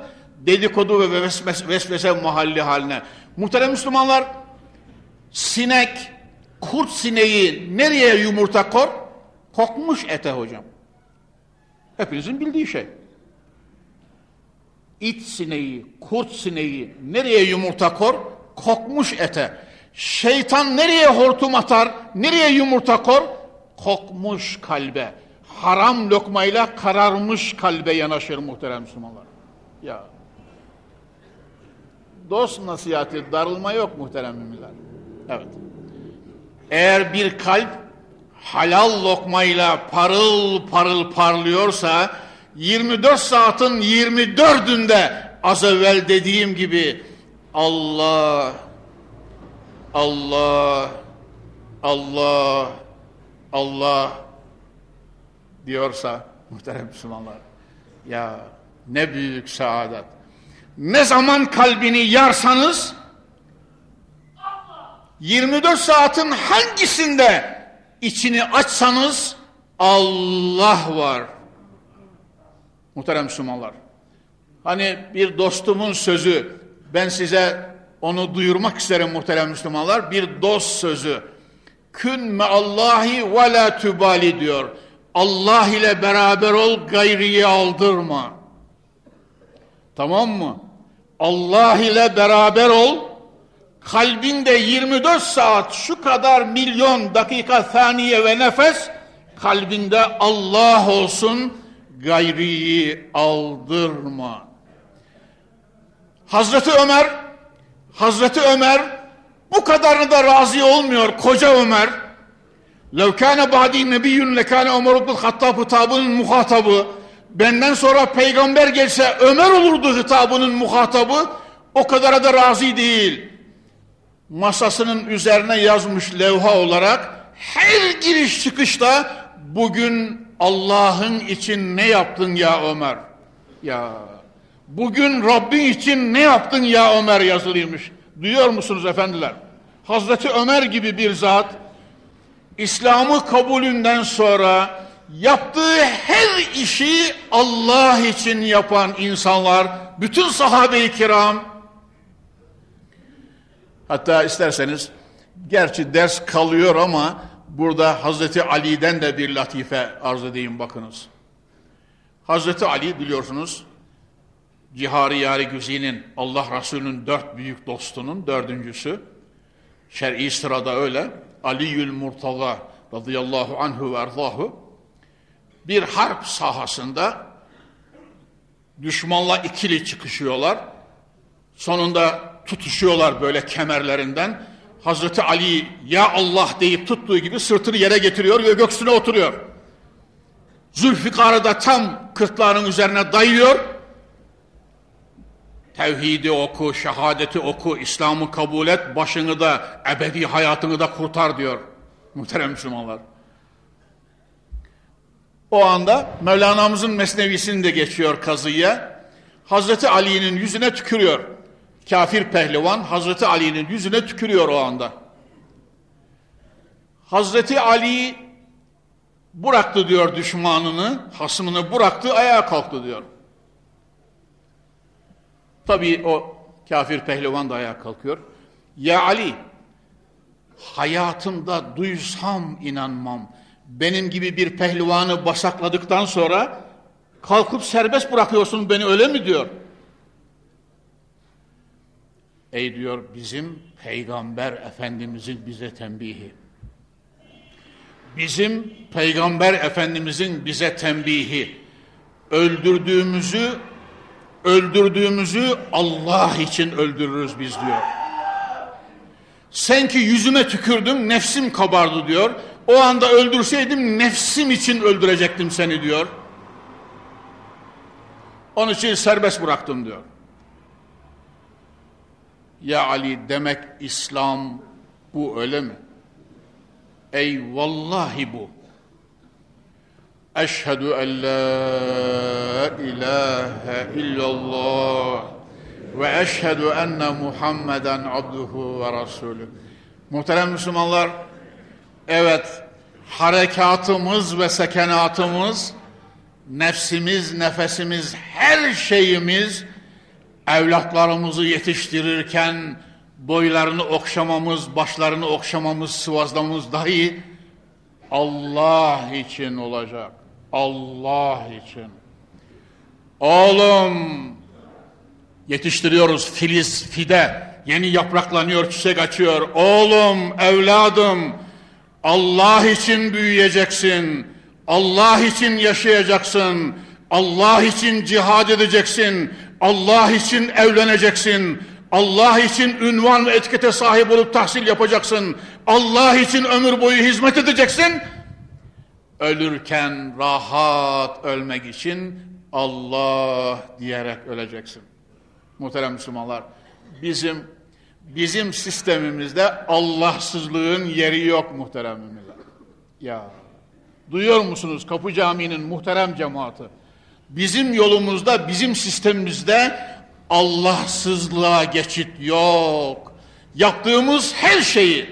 dedikodu ve vesvese, mahalli haline. Muhterem Müslümanlar, sinek, kurt sineği nereye yumurta kor? Kokmuş ete hocam. Hepinizin bildiği şey. İt sineği, kurt sineği nereye yumurta kor? Kokmuş ete. Şeytan nereye hortum atar, nereye yumurta kor? Kokmuş kalbe, haram lokmayla kararmış kalbe yanaşır muhterem Müslümanlar. Ya dost nasihati, darılma yok muhterem müminler. Evet. Eğer bir kalp halal lokmayla parıl parıl parlıyorsa 24 saatin 24'ünde az evvel dediğim gibi Allah Allah, Allah, Allah diyorsa muhterem Müslümanlar ya ne büyük saadet. Ne zaman kalbini yarsanız 24 saatin hangisinde içini açsanız Allah var. Muhterem Müslümanlar. Hani bir dostumun sözü ben size onu duyurmak isterim muhterem Müslümanlar. Bir dost sözü. Kün me Allahi ve la tübali diyor. Allah ile beraber ol gayriyi aldırma. Tamam mı? Allah ile beraber ol. Kalbinde 24 saat şu kadar milyon dakika, saniye ve nefes kalbinde Allah olsun gayriyi aldırma. Hazreti Ömer Hazreti Ömer bu kadarını da razı olmuyor koca Ömer. Levkâne bâdî nebiyyün lekâne Ömer ibn Hattab'ı muhatabı Benden sonra peygamber gelse Ömer olurdu hitabının muhatabı. O kadara da razı değil. masasının üzerine yazmış levha olarak her giriş çıkışta bugün Allah'ın için ne yaptın ya Ömer? Ya bugün Rabbin için ne yaptın ya Ömer yazılıymış. Duyuyor musunuz efendiler? Hazreti Ömer gibi bir zat İslam'ı kabulünden sonra yaptığı her işi Allah için yapan insanlar, bütün sahabe-i kiram, hatta isterseniz, gerçi ders kalıyor ama burada Hazreti Ali'den de bir latife arz edeyim bakınız. Hazreti Ali biliyorsunuz, Cihari Yari Güzi'nin, Allah Resulü'nün dört büyük dostunun dördüncüsü, şer'i sırada öyle, Aliül Murtaza radıyallahu anhu ve erzahu, bir harp sahasında düşmanla ikili çıkışıyorlar. Sonunda tutuşuyorlar böyle kemerlerinden. Hazreti Ali ya Allah deyip tuttuğu gibi sırtını yere getiriyor ve göksüne oturuyor. Zülfikar'ı da tam kırtlağının üzerine dayıyor. Tevhidi oku, şehadeti oku, İslam'ı kabul et, başını da, ebedi hayatını da kurtar diyor. Muhterem Müslümanlar. O anda Mevlana'mızın mesnevisini de geçiyor kazıya. Hazreti Ali'nin yüzüne tükürüyor. Kafir pehlivan Hazreti Ali'nin yüzüne tükürüyor o anda. Hazreti Ali bıraktı diyor düşmanını, hasmını bıraktı, ayağa kalktı diyor. Tabii o kafir pehlivan da ayağa kalkıyor. Ya Ali, hayatımda duysam inanmam benim gibi bir pehlivanı basakladıktan sonra kalkıp serbest bırakıyorsun beni öyle mi diyor. Ey diyor bizim peygamber efendimizin bize tembihi. Bizim peygamber efendimizin bize tembihi. Öldürdüğümüzü öldürdüğümüzü Allah için öldürürüz biz diyor. Sen ki yüzüme tükürdün nefsim kabardı diyor. O anda öldürseydim nefsim için öldürecektim seni diyor. Onun için serbest bıraktım diyor. Ya Ali demek İslam bu öyle mi? Ey vallahi bu. Eşhedü en la ilahe illallah ve eşhedü enne Muhammeden abduhu ve rasulü. Muhterem Müslümanlar, Evet, harekatımız ve sekenatımız, nefsimiz, nefesimiz, her şeyimiz, evlatlarımızı yetiştirirken boylarını okşamamız, başlarını okşamamız, sıvazlamamız dahi Allah için olacak. Allah için. Oğlum, yetiştiriyoruz filiz, fide, yeni yapraklanıyor, çiçek açıyor. Oğlum, evladım, Allah için büyüyeceksin. Allah için yaşayacaksın. Allah için cihad edeceksin. Allah için evleneceksin. Allah için ünvan ve etikete sahip olup tahsil yapacaksın. Allah için ömür boyu hizmet edeceksin. Ölürken rahat ölmek için Allah diyerek öleceksin. Muhterem Müslümanlar, bizim Bizim sistemimizde Allahsızlığın yeri yok muhterem müminler. Ya duyuyor musunuz Kapı Camii'nin muhterem cemaati? Bizim yolumuzda, bizim sistemimizde Allahsızlığa geçit yok. Yaptığımız her şeyi,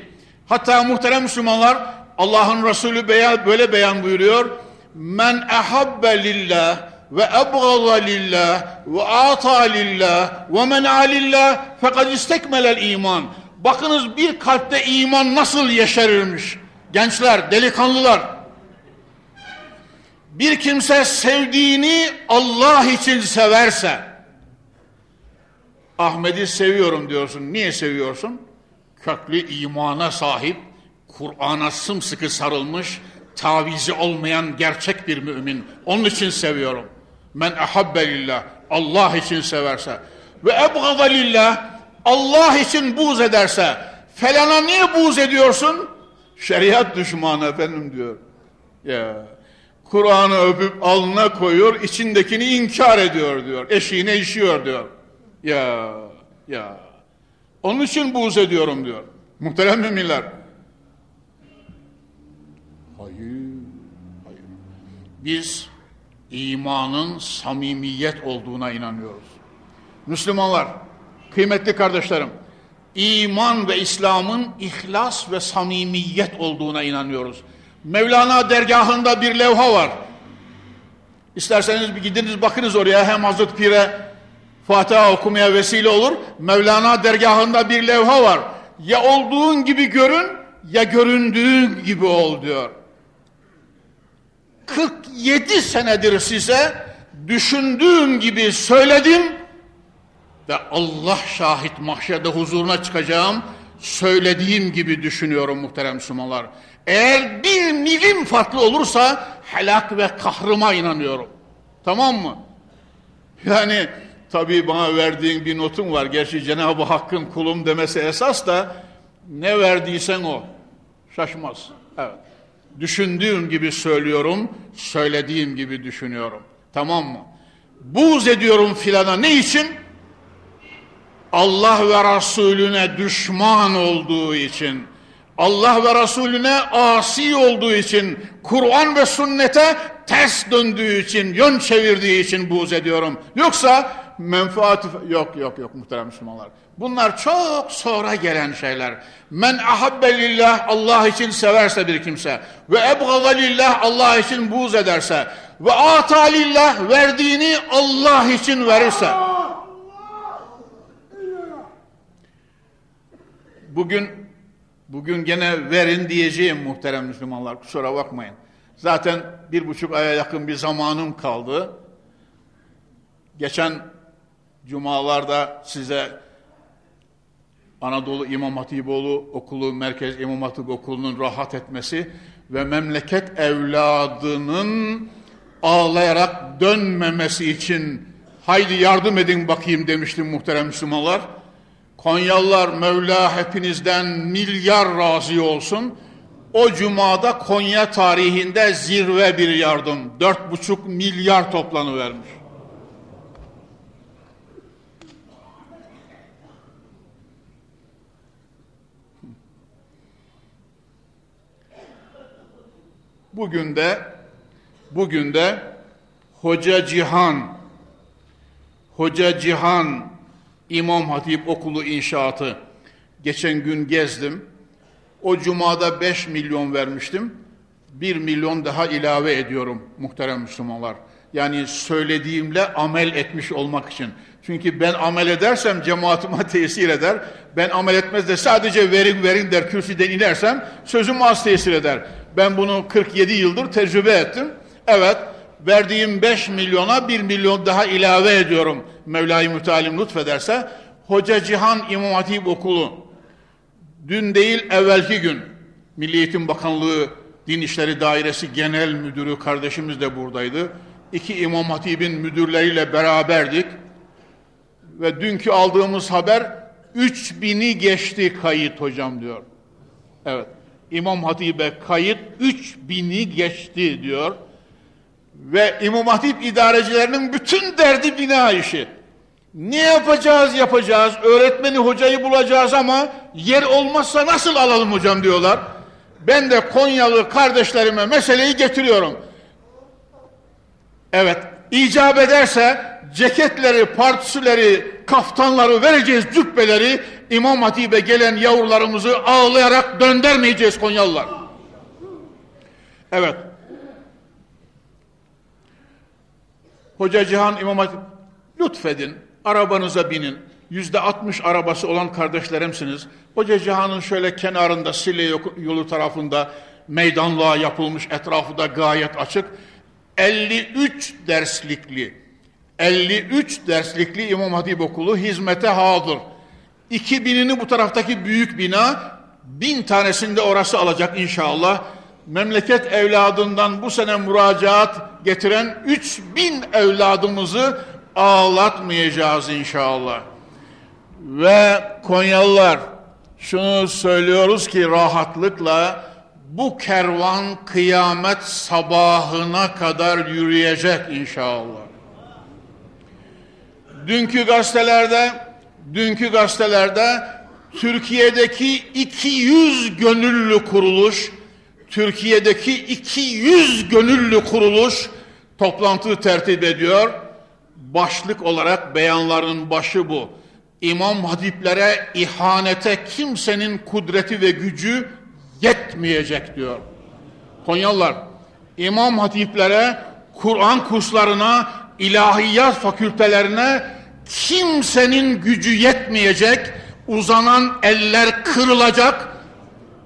hatta muhterem Müslümanlar Allah'ın Resulü böyle beyan buyuruyor. Men ehabbe lillah ve ebgâza lillah ve ata lillah ve men'a lillah fekad istekmelel iman. Bakınız bir kalpte iman nasıl yeşerirmiş. Gençler, delikanlılar. Bir kimse sevdiğini Allah için severse, Ahmet'i seviyorum diyorsun. Niye seviyorsun? Köklü imana sahip, Kur'an'a sımsıkı sarılmış, tavizi olmayan gerçek bir mümin. Onun için seviyorum. Men ahabbe lillah. Allah için severse. Ve ebgada lillah. Allah için buğz ederse. Felana niye buğz ediyorsun? Şeriat düşmanı efendim diyor. Ya. Kur'an'ı öpüp alnına koyuyor, içindekini inkar ediyor diyor. Eşiğine işiyor diyor. Ya, ya. Onun için buğz ediyorum diyor. Muhterem müminler. Hayır, hayır. Biz imanın samimiyet olduğuna inanıyoruz. Müslümanlar, kıymetli kardeşlerim, iman ve İslam'ın ihlas ve samimiyet olduğuna inanıyoruz. Mevlana dergahında bir levha var. İsterseniz bir gidiniz bakınız oraya hem Hazreti Pir'e Fatiha okumaya vesile olur. Mevlana dergahında bir levha var. Ya olduğun gibi görün ya göründüğün gibi ol diyor. 47 senedir size düşündüğüm gibi söyledim ve Allah şahit mahşerde huzuruna çıkacağım söylediğim gibi düşünüyorum muhterem Müslümanlar. Eğer bir milim farklı olursa helak ve kahrıma inanıyorum. Tamam mı? Yani tabii bana verdiğin bir notun var. Gerçi Cenab-ı Hakk'ın kulum demesi esas da ne verdiysen o. Şaşmaz. Evet. Düşündüğüm gibi söylüyorum, söylediğim gibi düşünüyorum. Tamam mı? Buğz ediyorum filana ne için? Allah ve Resulüne düşman olduğu için, Allah ve Resulüne asi olduğu için, Kur'an ve sünnete ters döndüğü için, yön çevirdiği için buğz ediyorum. Yoksa menfaat yok yok yok muhterem Müslümanlar. Bunlar çok sonra gelen şeyler. Men ahabbe Allah için severse bir kimse ve ebgada Allah için buğz ederse ve ata lillah verdiğini Allah için verirse bugün bugün gene verin diyeceğim muhterem Müslümanlar kusura bakmayın. Zaten bir buçuk aya yakın bir zamanım kaldı. Geçen cumalarda size Anadolu İmam Hatipoğlu Okulu, Merkez İmam Hatip Okulu'nun rahat etmesi ve memleket evladının ağlayarak dönmemesi için haydi yardım edin bakayım demiştim muhterem Müslümanlar. Konyalılar Mevla hepinizden milyar razı olsun. O cumada Konya tarihinde zirve bir yardım. Dört buçuk milyar toplanıvermiş. Bugün de bugün de Hoca Cihan Hoca Cihan İmam Hatip Okulu inşaatı geçen gün gezdim. O cumada 5 milyon vermiştim. 1 milyon daha ilave ediyorum muhterem Müslümanlar. Yani söylediğimle amel etmiş olmak için. Çünkü ben amel edersem cemaatime tesir eder. Ben amel etmez de sadece verin verin der kürsüden inersem sözüm az tesir eder. Ben bunu 47 yıldır tecrübe ettim. Evet verdiğim 5 milyona 1 milyon daha ilave ediyorum. Mevla-i Mütealim lütfederse. Hoca Cihan İmam Hatip Okulu dün değil evvelki gün Milli Eğitim Bakanlığı Din İşleri Dairesi Genel Müdürü kardeşimiz de buradaydı. İki İmam Hatip'in müdürleriyle beraberdik. Ve dünkü aldığımız haber 3000'i geçti kayıt hocam diyor. Evet. İmam Hatip'e kayıt 3000'i geçti diyor. Ve İmam Hatip idarecilerinin bütün derdi bina işi. Ne yapacağız yapacağız, öğretmeni hocayı bulacağız ama yer olmazsa nasıl alalım hocam diyorlar. Ben de Konyalı kardeşlerime meseleyi getiriyorum. Evet, icap ederse ceketleri, partisüleri, kaftanları vereceğiz, cübbeleri İmam Hatip'e gelen yavrularımızı ağlayarak döndürmeyeceğiz Konyalılar. Evet. Hoca Cihan İmam Hatip lütfedin, arabanıza binin. Yüzde altmış arabası olan kardeşlerimsiniz. Hoca Cihan'ın şöyle kenarında Sille yolu tarafında meydanlığa yapılmış etrafı da gayet açık. 53 derslikli 53 derslikli İmam Hatip Okulu hizmete hazır. 2000'ini bu taraftaki büyük bina, bin tanesini de orası alacak inşallah. Memleket evladından bu sene müracaat getiren 3000 evladımızı ağlatmayacağız inşallah. Ve Konyalılar şunu söylüyoruz ki rahatlıkla bu kervan kıyamet sabahına kadar yürüyecek inşallah. Dünkü gazetelerde dünkü gazetelerde Türkiye'deki 200 gönüllü kuruluş, Türkiye'deki 200 gönüllü kuruluş toplantı tertip ediyor. Başlık olarak beyanların başı bu. İmam hatiplere ihanete kimsenin kudreti ve gücü yetmeyecek diyor. Konyalılar, İmam hatiplere, Kur'an kurslarına, ilahiyat fakültelerine kimsenin gücü yetmeyecek, uzanan eller kırılacak,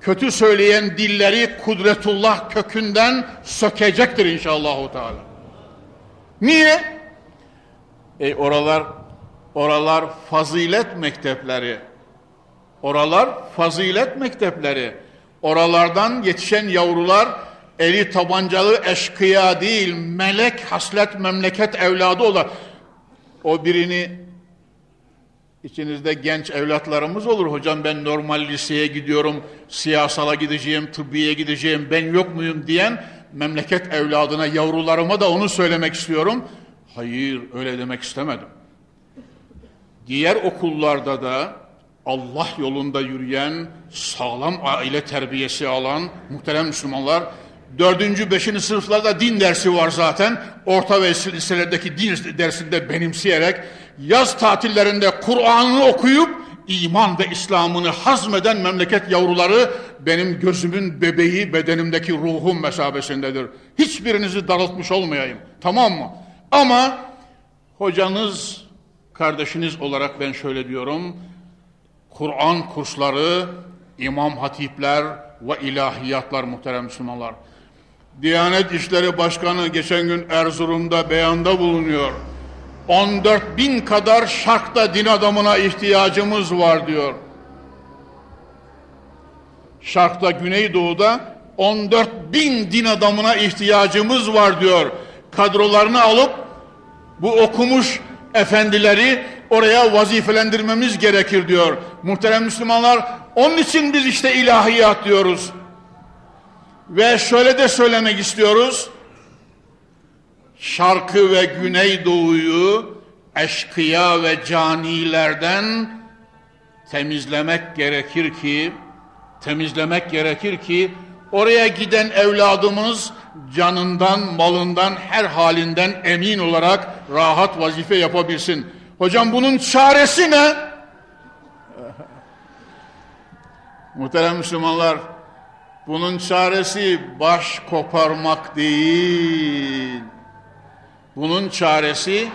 kötü söyleyen dilleri kudretullah kökünden sökecektir inşallah. Teala. Niye? E oralar oralar fazilet mektepleri. Oralar fazilet mektepleri. Oralardan yetişen yavrular eli tabancalı eşkıya değil, melek haslet memleket evladı olan. O birini içinizde genç evlatlarımız olur. Hocam ben normal liseye gidiyorum, siyasala gideceğim, tıbbiye gideceğim, ben yok muyum diyen memleket evladına, yavrularıma da onu söylemek istiyorum. Hayır, öyle demek istemedim. Diğer okullarda da Allah yolunda yürüyen, sağlam aile terbiyesi alan muhterem Müslümanlar, dördüncü, beşinci sınıflarda din dersi var zaten. Orta ve liselerdeki din dersinde benimseyerek, yaz tatillerinde Kur'an'ı okuyup, iman ve İslam'ını hazmeden memleket yavruları benim gözümün bebeği, bedenimdeki ruhum mesabesindedir. Hiçbirinizi daraltmış olmayayım. Tamam mı? Ama hocanız, kardeşiniz olarak ben şöyle diyorum. Kur'an kursları, imam hatipler ve ilahiyatlar muhterem Müslümanlar. Diyanet İşleri Başkanı geçen gün Erzurum'da beyanda bulunuyor. 14 bin kadar şarkta din adamına ihtiyacımız var diyor. Şarkta Güneydoğu'da 14 bin din adamına ihtiyacımız var diyor. Kadrolarını alıp bu okumuş efendileri oraya vazifelendirmemiz gerekir diyor. Muhterem Müslümanlar onun için biz işte ilahiyat diyoruz. Ve şöyle de söylemek istiyoruz. Şarkı ve Güneydoğu'yu eşkıya ve canilerden temizlemek gerekir ki temizlemek gerekir ki oraya giden evladımız canından, malından, her halinden emin olarak rahat vazife yapabilsin. Hocam bunun çaresi ne? Muhterem Müslümanlar, bunun çaresi baş koparmak değil. Bunun çaresi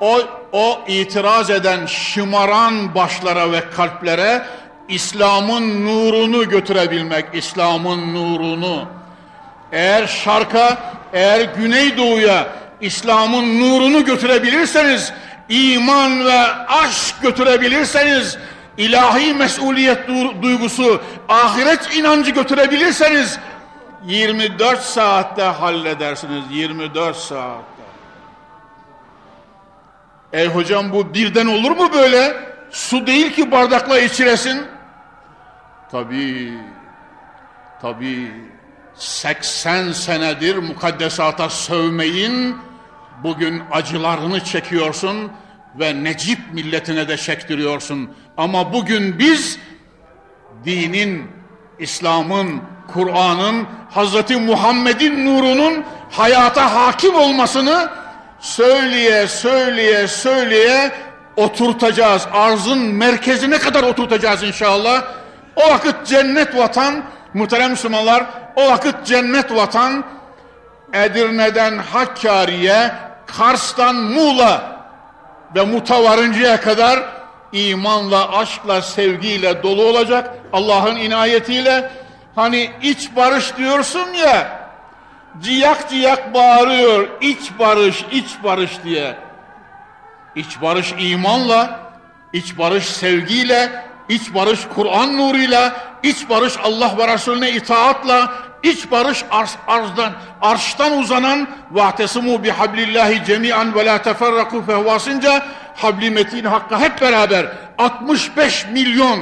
o, o itiraz eden şımaran başlara ve kalplere İslam'ın nurunu götürebilmek, İslam'ın nurunu. Eğer şarka, eğer Güneydoğu'ya İslam'ın nurunu götürebilirseniz, iman ve aşk götürebilirseniz, ilahi mesuliyet duygusu, ahiret inancı götürebilirseniz 24 saatte halledersiniz. 24 saatte. Ey hocam bu birden olur mu böyle? Su değil ki bardakla içiresin. Tabii. Tabii. 80 senedir mukaddesata sövmeyin. Bugün acılarını çekiyorsun ve Necip milletine de çektiriyorsun. Ama bugün biz dinin, İslam'ın, Kur'an'ın, Hazreti Muhammed'in nurunun hayata hakim olmasını söyleye söyleye söyleye oturtacağız. Arzın merkezine kadar oturtacağız inşallah. O vakit cennet vatan, muhterem Müslümanlar, o vakit cennet vatan Edirne'den Hakkari'ye, Kars'tan Muğla ve Mut'a varıncaya kadar imanla, aşkla, sevgiyle dolu olacak. Allah'ın inayetiyle hani iç barış diyorsun ya ciyak ciyak bağırıyor iç barış, iç barış diye. İç barış imanla, iç barış sevgiyle, iç barış Kur'an nuruyla, iç barış Allah ve Resulüne itaatla, iç barış arz, arzdan, arştan uzanan vahtesimu bihablillahi cemian ve la teferraku fehvasınca habli metin hakka hep beraber 65 milyon.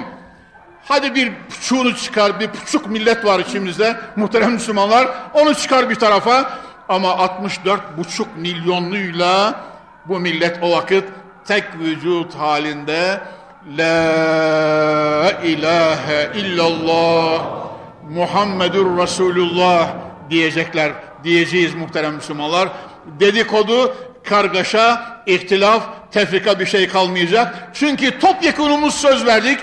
Hadi bir puçuğunu çıkar bir puçuk millet var içimizde muhterem Müslümanlar. Onu çıkar bir tarafa. Ama 64 buçuk milyonluyla bu millet o vakit tek vücut halinde La ilahe illallah Muhammedur Resulullah diyecekler, diyeceğiz muhterem Müslümanlar. Dedikodu, kargaşa, ihtilaf, tefrika bir şey kalmayacak. Çünkü topyekunumuz söz verdik.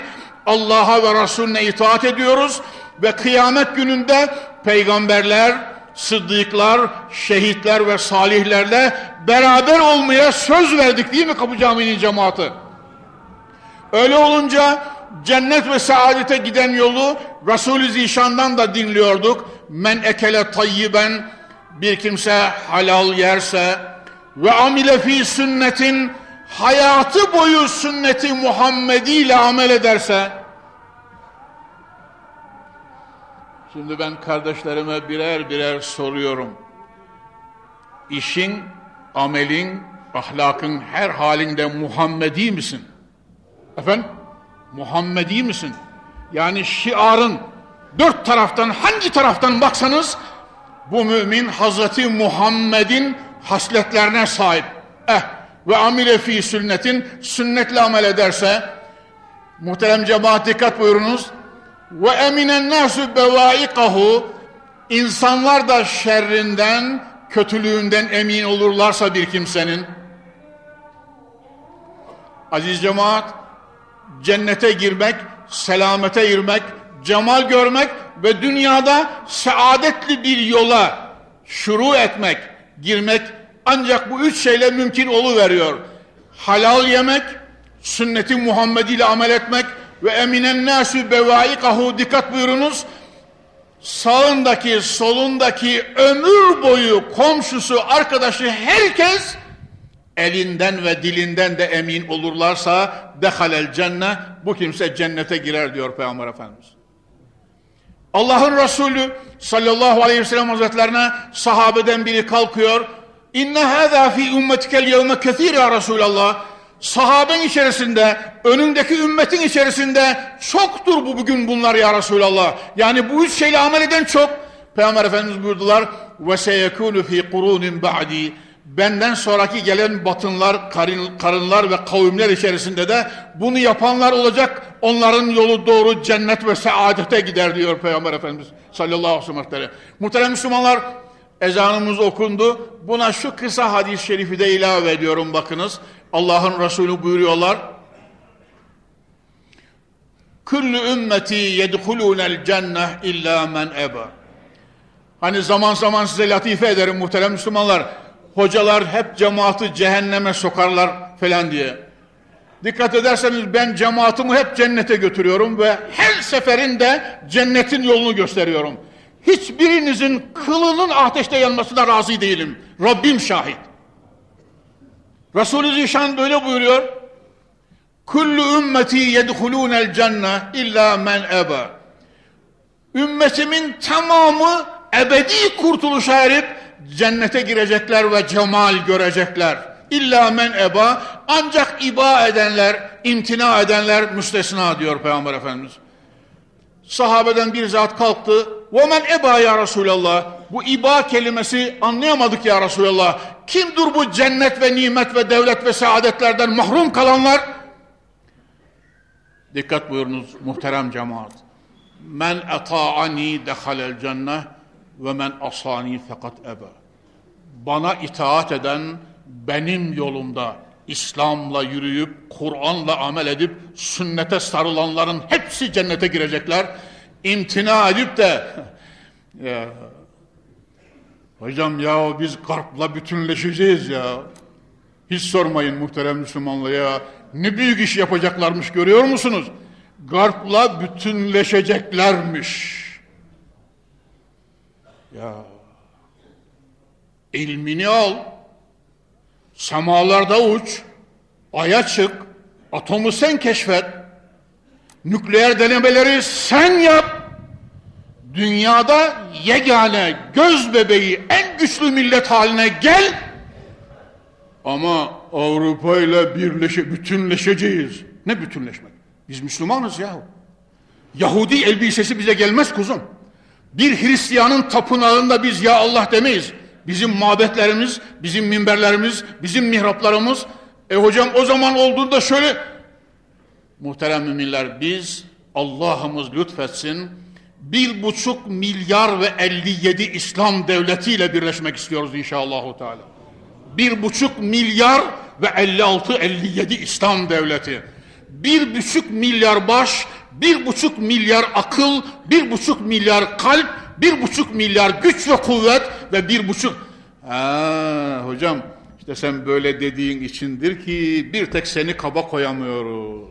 Allah'a ve Resulüne itaat ediyoruz ve kıyamet gününde peygamberler, sıddıklar, şehitler ve salihlerle beraber olmaya söz verdik değil mi Kapı Camii'nin cemaati? Öyle olunca cennet ve saadete giden yolu Resul-i Zişan'dan da dinliyorduk. Men ekele tayyiben bir kimse halal yerse ve amile fi sünnetin hayatı boyu sünneti Muhammedi ile amel ederse şimdi ben kardeşlerime birer birer soruyorum. İşin, amelin, ahlakın her halinde Muhammedi misin? Efendim? Muhammedi misin? Yani şiarın dört taraftan hangi taraftan baksanız bu mümin Hazreti Muhammed'in hasletlerine sahip. Eh ve amile fi sünnetin sünnetle amel ederse muhterem cemaat dikkat buyurunuz ve eminen nasu bevaikahu insanlar da şerrinden kötülüğünden emin olurlarsa bir kimsenin aziz cemaat cennete girmek, selamete girmek, cemal görmek ve dünyada saadetli bir yola şuru etmek, girmek ancak bu üç şeyle mümkün veriyor. Halal yemek, sünneti Muhammed ile amel etmek ve eminen nasu bevaikahu dikkat buyurunuz. Sağındaki, solundaki ömür boyu komşusu, arkadaşı herkes elinden ve dilinden de emin olurlarsa dehalel cenne bu kimse cennete girer diyor Peygamber Efendimiz. Allah'ın Resulü sallallahu aleyhi ve sellem hazretlerine sahabeden biri kalkıyor. İnne hâzâ fî ümmetikel yevme kethîr ya Resulallah. Sahaben içerisinde, önündeki ümmetin içerisinde çoktur bu bugün bunlar ya Resulallah. Yani bu üç şeyle amel eden çok. Peygamber Efendimiz buyurdular ve seyekûnü fî kurûnin ba'dî benden sonraki gelen batınlar, karın, karınlar ve kavimler içerisinde de bunu yapanlar olacak. Onların yolu doğru cennet ve saadete gider diyor Peygamber Efendimiz sallallahu aleyhi ve sellem. Muhterem Müslümanlar ezanımız okundu. Buna şu kısa hadis-i şerifi de ilave ediyorum bakınız. Allah'ın Resulü buyuruyorlar. Kullu ümmeti yedhulûnel cenneh illa men eba. Hani zaman zaman size latife ederim muhterem Müslümanlar hocalar hep cemaati cehenneme sokarlar falan diye. Dikkat ederseniz ben cemaatimi hep cennete götürüyorum ve her seferinde cennetin yolunu gösteriyorum. Hiçbirinizin kılının ateşte yanmasına razı değilim. Rabbim şahit. Resulü Zişan böyle buyuruyor. Kullu ümmeti yedhulûnel cenne illa men eba. Ümmetimin tamamı ebedi kurtuluşa erip cennete girecekler ve cemal görecekler. İlla men eba ancak iba edenler, imtina edenler müstesna diyor Peygamber Efendimiz. Sahabeden bir zat kalktı. Ve men eba ya Resulallah. Bu iba kelimesi anlayamadık ya Resulallah. Kimdir bu cennet ve nimet ve devlet ve saadetlerden mahrum kalanlar? Dikkat buyurunuz muhterem cemaat. Men eta'ani dehalel cennet ve men asani fakat eba. Bana itaat eden benim yolumda İslam'la yürüyüp Kur'an'la amel edip sünnete sarılanların hepsi cennete girecekler. İmtina edip de ya, hocam ya biz Garp'la bütünleşeceğiz ya. Hiç sormayın muhterem Müslümanla ya. Ne büyük iş yapacaklarmış görüyor musunuz? Garp'la bütünleşeceklermiş. Ya ilmini al, semalarda uç, aya çık, atomu sen keşfet, nükleer denemeleri sen yap, dünyada yegane göz bebeği en güçlü millet haline gel, ama Avrupa ile birleşe, bütünleşeceğiz. Ne bütünleşmek? Biz Müslümanız ya. Yahudi elbisesi bize gelmez kuzum. Bir Hristiyanın tapınağında biz ya Allah demeyiz. Bizim mabetlerimiz, bizim minberlerimiz, bizim mihraplarımız. E hocam o zaman olduğunda şöyle Muhterem müminler biz Allah'ımız lütfetsin bir buçuk milyar ve 57 İslam devletiyle birleşmek istiyoruz inşallah. Teala. Bir buçuk milyar ve 56-57 İslam devleti. Bir buçuk milyar baş, bir buçuk milyar akıl, bir buçuk milyar kalp, bir buçuk milyar güç ve kuvvet ve bir buçuk... Ha, hocam işte sen böyle dediğin içindir ki bir tek seni kaba koyamıyoruz.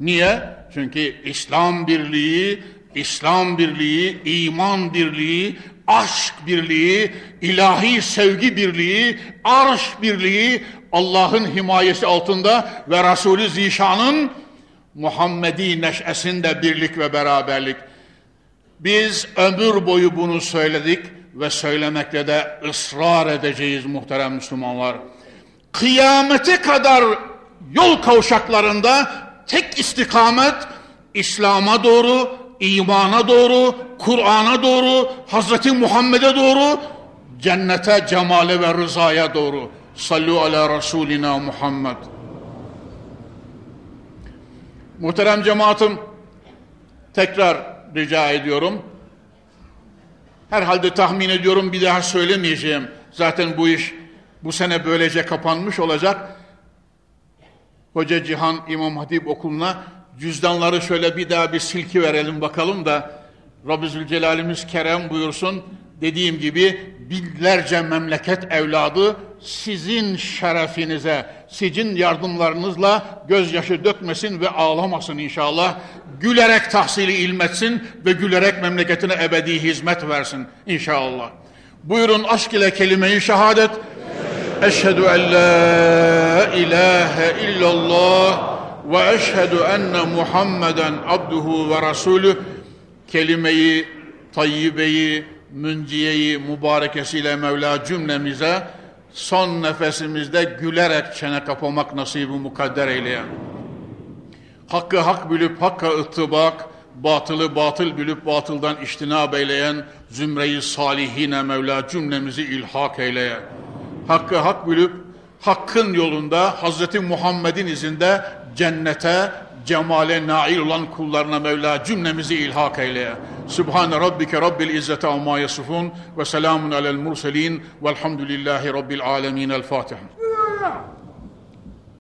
Niye? Çünkü İslam birliği, İslam birliği, iman birliği, aşk birliği, ilahi sevgi birliği, arş birliği Allah'ın himayesi altında ve Resulü Zişan'ın Muhammedi neşesinde birlik ve beraberlik. Biz ömür boyu bunu söyledik ve söylemekle de ısrar edeceğiz muhterem Müslümanlar. Kıyamete kadar yol kavşaklarında tek istikamet İslam'a doğru, imana doğru, Kur'an'a doğru, Hazreti Muhammed'e doğru, cennete, cemale ve rızaya doğru. Sallu ala Resulina Muhammed. Muhterem cemaatim, tekrar rica ediyorum. Herhalde tahmin ediyorum bir daha söylemeyeceğim. Zaten bu iş bu sene böylece kapanmış olacak. Hoca Cihan İmam Hatip Okulu'na cüzdanları şöyle bir daha bir silki verelim bakalım da Rabbi Zülcelal'imiz kerem buyursun. Dediğim gibi binlerce memleket evladı sizin şerefinize, sizin yardımlarınızla gözyaşı dökmesin ve ağlamasın inşallah. Gülerek tahsili ilmetsin ve gülerek memleketine ebedi hizmet versin inşallah. Buyurun aşk ile kelime-i şehadet. Eşhedü en la ilahe illallah ve eşhedü enne Muhammeden abduhu ve rasulü kelimeyi tayyibeyi münciyeyi mübarekesiyle Mevla cümlemize son nefesimizde gülerek çene kapamak nasibi mukadder eyleyen. Hakkı hak bilip hakka ıttibak, batılı batıl bilip batıldan iştinab eyleyen zümreyi salihine Mevla cümlemizi ilhak eyleye. Hakkı hak bilip hakkın yolunda Hazreti Muhammed'in izinde cennete, cemale nail olan kullarına Mevla cümlemizi ilhak eyleye. سبحان ربك رب العزة عما يصفون وسلام على المرسلين والحمد لله رب العالمين الفاتح.